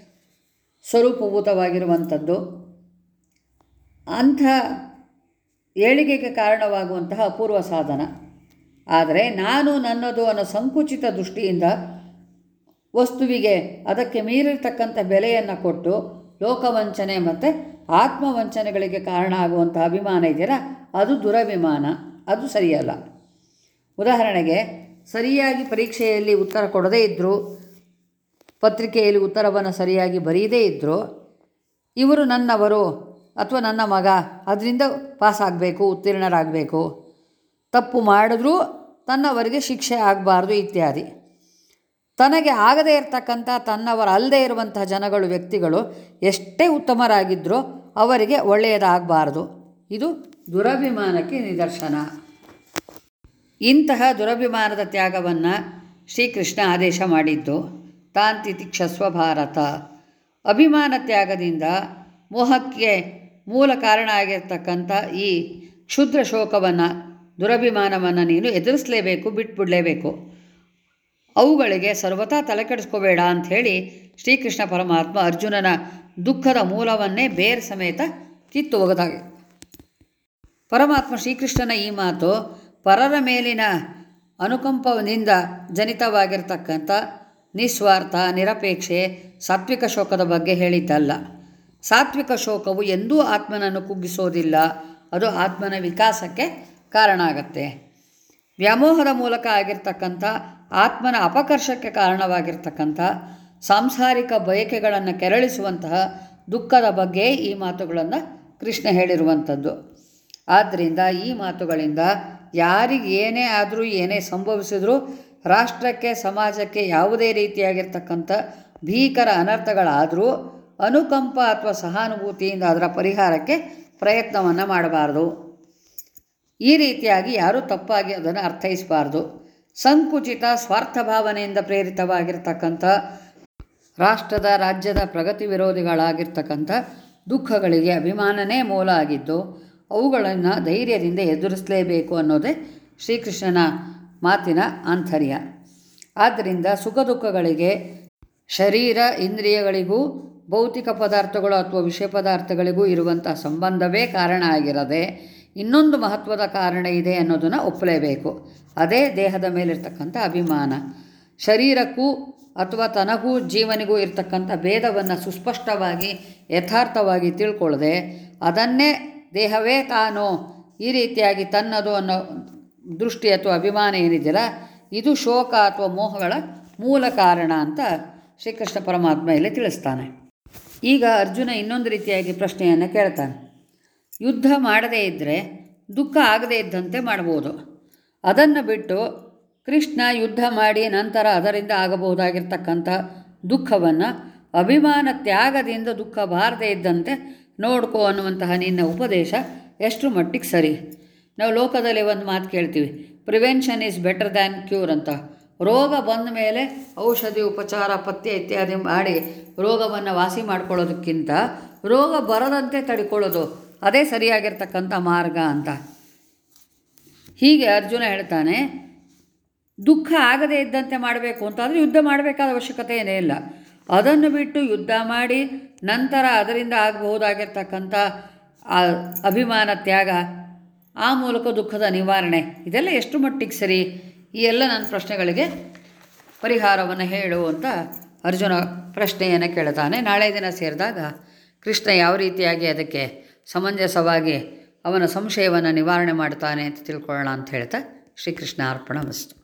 ಸ್ವರೂಪಭೂತವಾಗಿರುವಂಥದ್ದು. ಅಂಥ ಏಳಿಗೆಗೆ ಕಾರಣವಾಗುವಂತಹ ಅಪೂರ್ವ ಸಾಧನ. ಆದರೆ ನಾನು ನನ್ನದು ಅನ್ನೋ ಸಂಕುಚಿತ ದೃಷ್ಟಿಯಿಂದ ವಸ್ತುವಿಗೆ ಅದಕ್ಕೆ ಮೀರಿರ್ತಕ್ಕಂಥ ಬೆಲೆಯನ್ನು ಕೊಟ್ಟು ಲೋಕವಂಚನೆ ಮತ್ತು ಆತ್ಮವಂಚನೆಗಳಿಗೆ ಕಾರಣ ಆಗುವಂಥ ಅಭಿಮಾನ ಇದೆಯಲ್ಲ, ಅದು ದುರಭಿಮಾನ, ಅದು ಸರಿಯಲ್ಲ. ಉದಾಹರಣೆಗೆ, ಸರಿಯಾಗಿ ಪರೀಕ್ಷೆಯಲ್ಲಿ ಉತ್ತರ ಕೊಡದೇ ಇದ್ದರೂ ಪತ್ರಿಕೆಯಲ್ಲಿ ಉತ್ತರವನ್ನು ಸರಿಯಾಗಿ ಬರೆಯದೇ ಇದ್ದರೂ ಇವರು ನನ್ನವರು ಅಥವಾ ನನ್ನ ಮಗ, ಅದರಿಂದ ಪಾಸ್ ಆಗಬೇಕು, ಉತ್ತೀರ್ಣರಾಗಬೇಕು. ತಪ್ಪು ಮಾಡಿದ್ರೂ ತನ್ನವರಿಗೆ ಶಿಕ್ಷೆ ಆಗಬಾರ್ದು ಇತ್ಯಾದಿ. ತನಗೆ ಆಗದೇ ಇರತಕ್ಕಂಥ ತನ್ನವರ ಅಲ್ಲದೇ ಇರುವಂತಹ ಜನಗಳು, ವ್ಯಕ್ತಿಗಳು ಎಷ್ಟೇ ಉತ್ತಮರಾಗಿದ್ದರೂ ಅವರಿಗೆ ಒಳ್ಳೆಯದಾಗಬಾರದು. ಇದು ದುರಭಿಮಾನಕ್ಕೆ ನಿದರ್ಶನ. ಇಂತಹ ದುರಭಿಮಾನದ ತ್ಯಾಗವನ್ನು ಶ್ರೀಕೃಷ್ಣ ಆದೇಶ ಮಾಡಿದ್ದು ತಾಂತಿತಿಕ್ಷಸ್ವ ಭಾರತ ಅಭಿಮಾನ ತ್ಯಾಗದಿಂದ ಮೋಹಕ್ಕೆ ಮೂಲ ಕಾರಣ ಆಗಿರ್ತಕ್ಕಂಥ ಈ ಕ್ಷುದ್ರ ಶೋಕವನ್ನು ದುರಭಿಮಾನವನ್ನು ನೀನು ಎದುರಿಸಲೇಬೇಕು, ಬಿಟ್ಬಿಡಲೇಬೇಕು. ಅವುಗಳಿಗೆ ಸರ್ವತಾ ತಲೆ ಕೆಡಿಸ್ಕೋಬೇಡ ಅಂಥೇಳಿ ಶ್ರೀಕೃಷ್ಣ ಪರಮಾತ್ಮ ಅರ್ಜುನನ ದುಃಖದ ಮೂಲವನ್ನೇ ಬೇರೆ ಸಮೇತ ಕಿತ್ತು ಒಗೆದಾಗೆ. ಪರಮಾತ್ಮ ಶ್ರೀಕೃಷ್ಣನ ಈ ಮಾತು ಪರರ ಮೇಲಿನ ಅನುಕಂಪದಿಂದ ಜನಿತವಾಗಿರ್ತಕ್ಕಂಥ ನಿಸ್ವಾರ್ಥ, ನಿರಪೇಕ್ಷೆ, ಸಾತ್ವಿಕ ಶೋಕದ ಬಗ್ಗೆ ಹೇಳಿದ್ದಲ್ಲ. ಸಾತ್ವಿಕ ಶೋಕವು ಎಂದೂ ಆತ್ಮನನ್ನು ಕುಗ್ಗಿಸೋದಿಲ್ಲ. ಅದು ಆತ್ಮನ ವಿಕಾಸಕ್ಕೆ ಕಾರಣ ಆಗತ್ತೆ ವ್ಯಾಮೋಹದ ಮೂಲಕ ಆಗಿರ್ತಕ್ಕಂಥ ಆತ್ಮನ ಅಪಕರ್ಷಕ್ಕೆ ಕಾರಣವಾಗಿರ್ತಕ್ಕಂಥ ಸಾಂಸಾರಿಕ ಬಯಕೆಗಳನ್ನು ಕೆರಳಿಸುವಂತಹ ದುಃಖದ ಬಗ್ಗೆ ಈ ಮಾತುಗಳನ್ನು ಕೃಷ್ಣ ಹೇಳಿರುವಂಥದ್ದು. ಆದ್ದರಿಂದ ಈ ಮಾತುಗಳಿಂದ ಯಾರಿಗೆ ಏನೇ ಆದರೂ ಏನೇ ಸಂಭವಿಸಿದರೂ ರಾಷ್ಟ್ರಕ್ಕೆ, ಸಮಾಜಕ್ಕೆ ಯಾವುದೇ ರೀತಿಯಾಗಿರ್ತಕ್ಕಂಥ ಭೀಕರ ಅನರ್ಥಗಳಾದರೂ ಅನುಕಂಪ ಅಥವಾ ಸಹಾನುಭೂತಿಯಿಂದ ಅದರ ಪರಿಹಾರಕ್ಕೆ ಪ್ರಯತ್ನವನ್ನು ಮಾಡಬಾರ್ದು. ಈ ರೀತಿಯಾಗಿ ಯಾರೂ ತಪ್ಪಾಗಿ ಅದನ್ನು ಅರ್ಥೈಸಬಾರ್ದು. ಸಂಕುಚಿತ ಸ್ವಾರ್ಥ ಭಾವನೆಯಿಂದ ಪ್ರೇರಿತವಾಗಿರ್ತಕ್ಕಂಥ ರಾಷ್ಟ್ರದ, ರಾಜ್ಯದ ಪ್ರಗತಿ ವಿರೋಧಿಗಳಾಗಿರ್ತಕ್ಕಂಥ ದುಃಖಗಳಿಗೆ ಅಭಿಮಾನನೇ ಮೂಲ ಆಗಿದ್ದು, ಅವುಗಳನ್ನು ಧೈರ್ಯದಿಂದ ಎದುರಿಸಲೇಬೇಕು ಅನ್ನೋದೇ ಶ್ರೀಕೃಷ್ಣನ ಮಾತಿನ ಆಂತರ್ಯ. ಆದ್ದರಿಂದ ಸುಖ ದುಃಖಗಳಿಗೆ, ಶರೀರ ಇಂದ್ರಿಯಗಳಿಗೂ, ಭೌತಿಕ ಪದಾರ್ಥಗಳು ಅಥವಾ ವಿಷಯ ಪದಾರ್ಥಗಳಿಗೂ ಇರುವಂಥ ಸಂಬಂಧವೇ ಕಾರಣ ಆಗಿರದೆ ಇನ್ನೊಂದು ಮಹತ್ವದ ಕಾರಣ ಇದೆ ಅನ್ನೋದನ್ನು ಒಪ್ಪಲೇಬೇಕು. ಅದೇ ದೇಹದ ಮೇಲಿರ್ತಕ್ಕಂಥ ಅಭಿಮಾನ. ಶರೀರಕ್ಕೂ ಅಥವಾ ತನಗೂ ಜೀವನಿಗೂ ಇರ್ತಕ್ಕಂಥ ಭೇದವನ್ನು ಸುಸ್ಪಷ್ಟವಾಗಿ, ಯಥಾರ್ಥವಾಗಿ ತಿಳ್ಕೊಳ್ಳದೆ ಅದನ್ನೇ ದೇಹವೇ ತಾನು, ಈ ರೀತಿಯಾಗಿ ತನ್ನದು ಅನ್ನೋ ದೃಷ್ಟಿ ಅಥವಾ ಅಭಿಮಾನ ಏನಿದೆಯಲ್ಲ, ಇದು ಶೋಕ ಅಥವಾ ಮೋಹಗಳ ಮೂಲ ಕಾರಣ ಅಂತ ಶ್ರೀಕೃಷ್ಣ ಪರಮಾತ್ಮ ಇಲ್ಲಿ ತಿಳಿಸ್ತಾನೆ. ಈಗ ಅರ್ಜುನ ಇನ್ನೊಂದು ರೀತಿಯಾಗಿ ಪ್ರಶ್ನೆಯನ್ನು ಕೇಳ್ತಾನೆ. ಯುದ್ಧ ಮಾಡದೇ ಇದ್ದರೆ ದುಃಖ ಆಗದೇ ಇದ್ದಂತೆ ಮಾಡ್ಬೋದು. ಅದನ್ನು ಬಿಟ್ಟು ಕೃಷ್ಣ ಯುದ್ಧ ಮಾಡಿ ನಂತರ ಅದರಿಂದ ಆಗಬಹುದಾಗಿರ್ತಕ್ಕಂಥ ದುಃಖವನ್ನು ಅಭಿಮಾನ ತ್ಯಾಗದಿಂದ ದುಃಖ ಬಾರದೇ ಇದ್ದಂತೆ ನೋಡ್ಕೋ ಅನ್ನುವಂತಹ ನಿನ್ನ ಉಪದೇಶ ಎಷ್ಟು ಮಟ್ಟಿಗೆ ಸರಿ. ನಾವು ಲೋಕದಲ್ಲಿ ಒಂದು ಮಾತು ಕೇಳ್ತೀವಿ prevention is better than cure ಅಂತ. ರೋಗ ಬಂದ ಮೇಲೆ ಔಷಧಿ, ಉಪಚಾರ, ಪಥ್ಯ ಇತ್ಯಾದಿ ಮಾಡಿ ರೋಗವನ್ನು ವಾಸಿ ಮಾಡ್ಕೊಳ್ಳೋದಕ್ಕಿಂತ ರೋಗ ಬರದಂತೆ ತಡ್ಕೊಳ್ಳೋದು. ಅದೇ ಸರಿಯಾಗಿರ್ತಕ್ಕಂಥ ಮಾರ್ಗ ಅಂತ. ಹೀಗೆ ಅರ್ಜುನ ಹೇಳ್ತಾನೆ, ದುಃಖ ಆಗದೇ ಇದ್ದಂತೆ ಮಾಡಬೇಕು, ಅಂತಂದರೆ ಯುದ್ಧ ಮಾಡಬೇಕಾದ ಅವಶ್ಯಕತೆ ಏನೇ ಇಲ್ಲ. ಅದನ್ನು ಬಿಟ್ಟು ಯುದ್ಧ ಮಾಡಿ ನಂತರ ಅದರಿಂದ ಆಗಬಹುದಾಗಿರ್ತಕ್ಕಂಥ ಅಭಿಮಾನ ತ್ಯಾಗ, ಆ ಮೂಲಕ ದುಃಖದ ನಿವಾರಣೆ, ಇದೆಲ್ಲ ಎಷ್ಟು ಮಟ್ಟಿಗೆ ಸರಿ? ಈ ಎಲ್ಲ ನನ್ನ ಪ್ರಶ್ನೆಗಳಿಗೆ ಪರಿಹಾರವನ್ನು ಹೇಳು ಅಂತ ಅರ್ಜುನ ಪ್ರಶ್ನೆಯನ್ನು ಕೇಳ್ತಾನೆ. ನಾಳೆ ದಿನ ಸೇರಿದಾಗ ಕೃಷ್ಣ ಯಾವ ರೀತಿಯಾಗಿ ಅದಕ್ಕೆ ಸಮಂಜಸವಾಗಿ ಅವನ ಸಂಶಯವನ್ನು ನಿವಾರಣೆ ಮಾಡ್ತಾನೆ ಅಂತ ತಿಳ್ಕೊಳ್ಳೋಣ ಅಂತ ಹೇಳ್ತಾ ಶ್ರೀಕೃಷ್ಣ ಅರ್ಪಣ ವಸ್ತು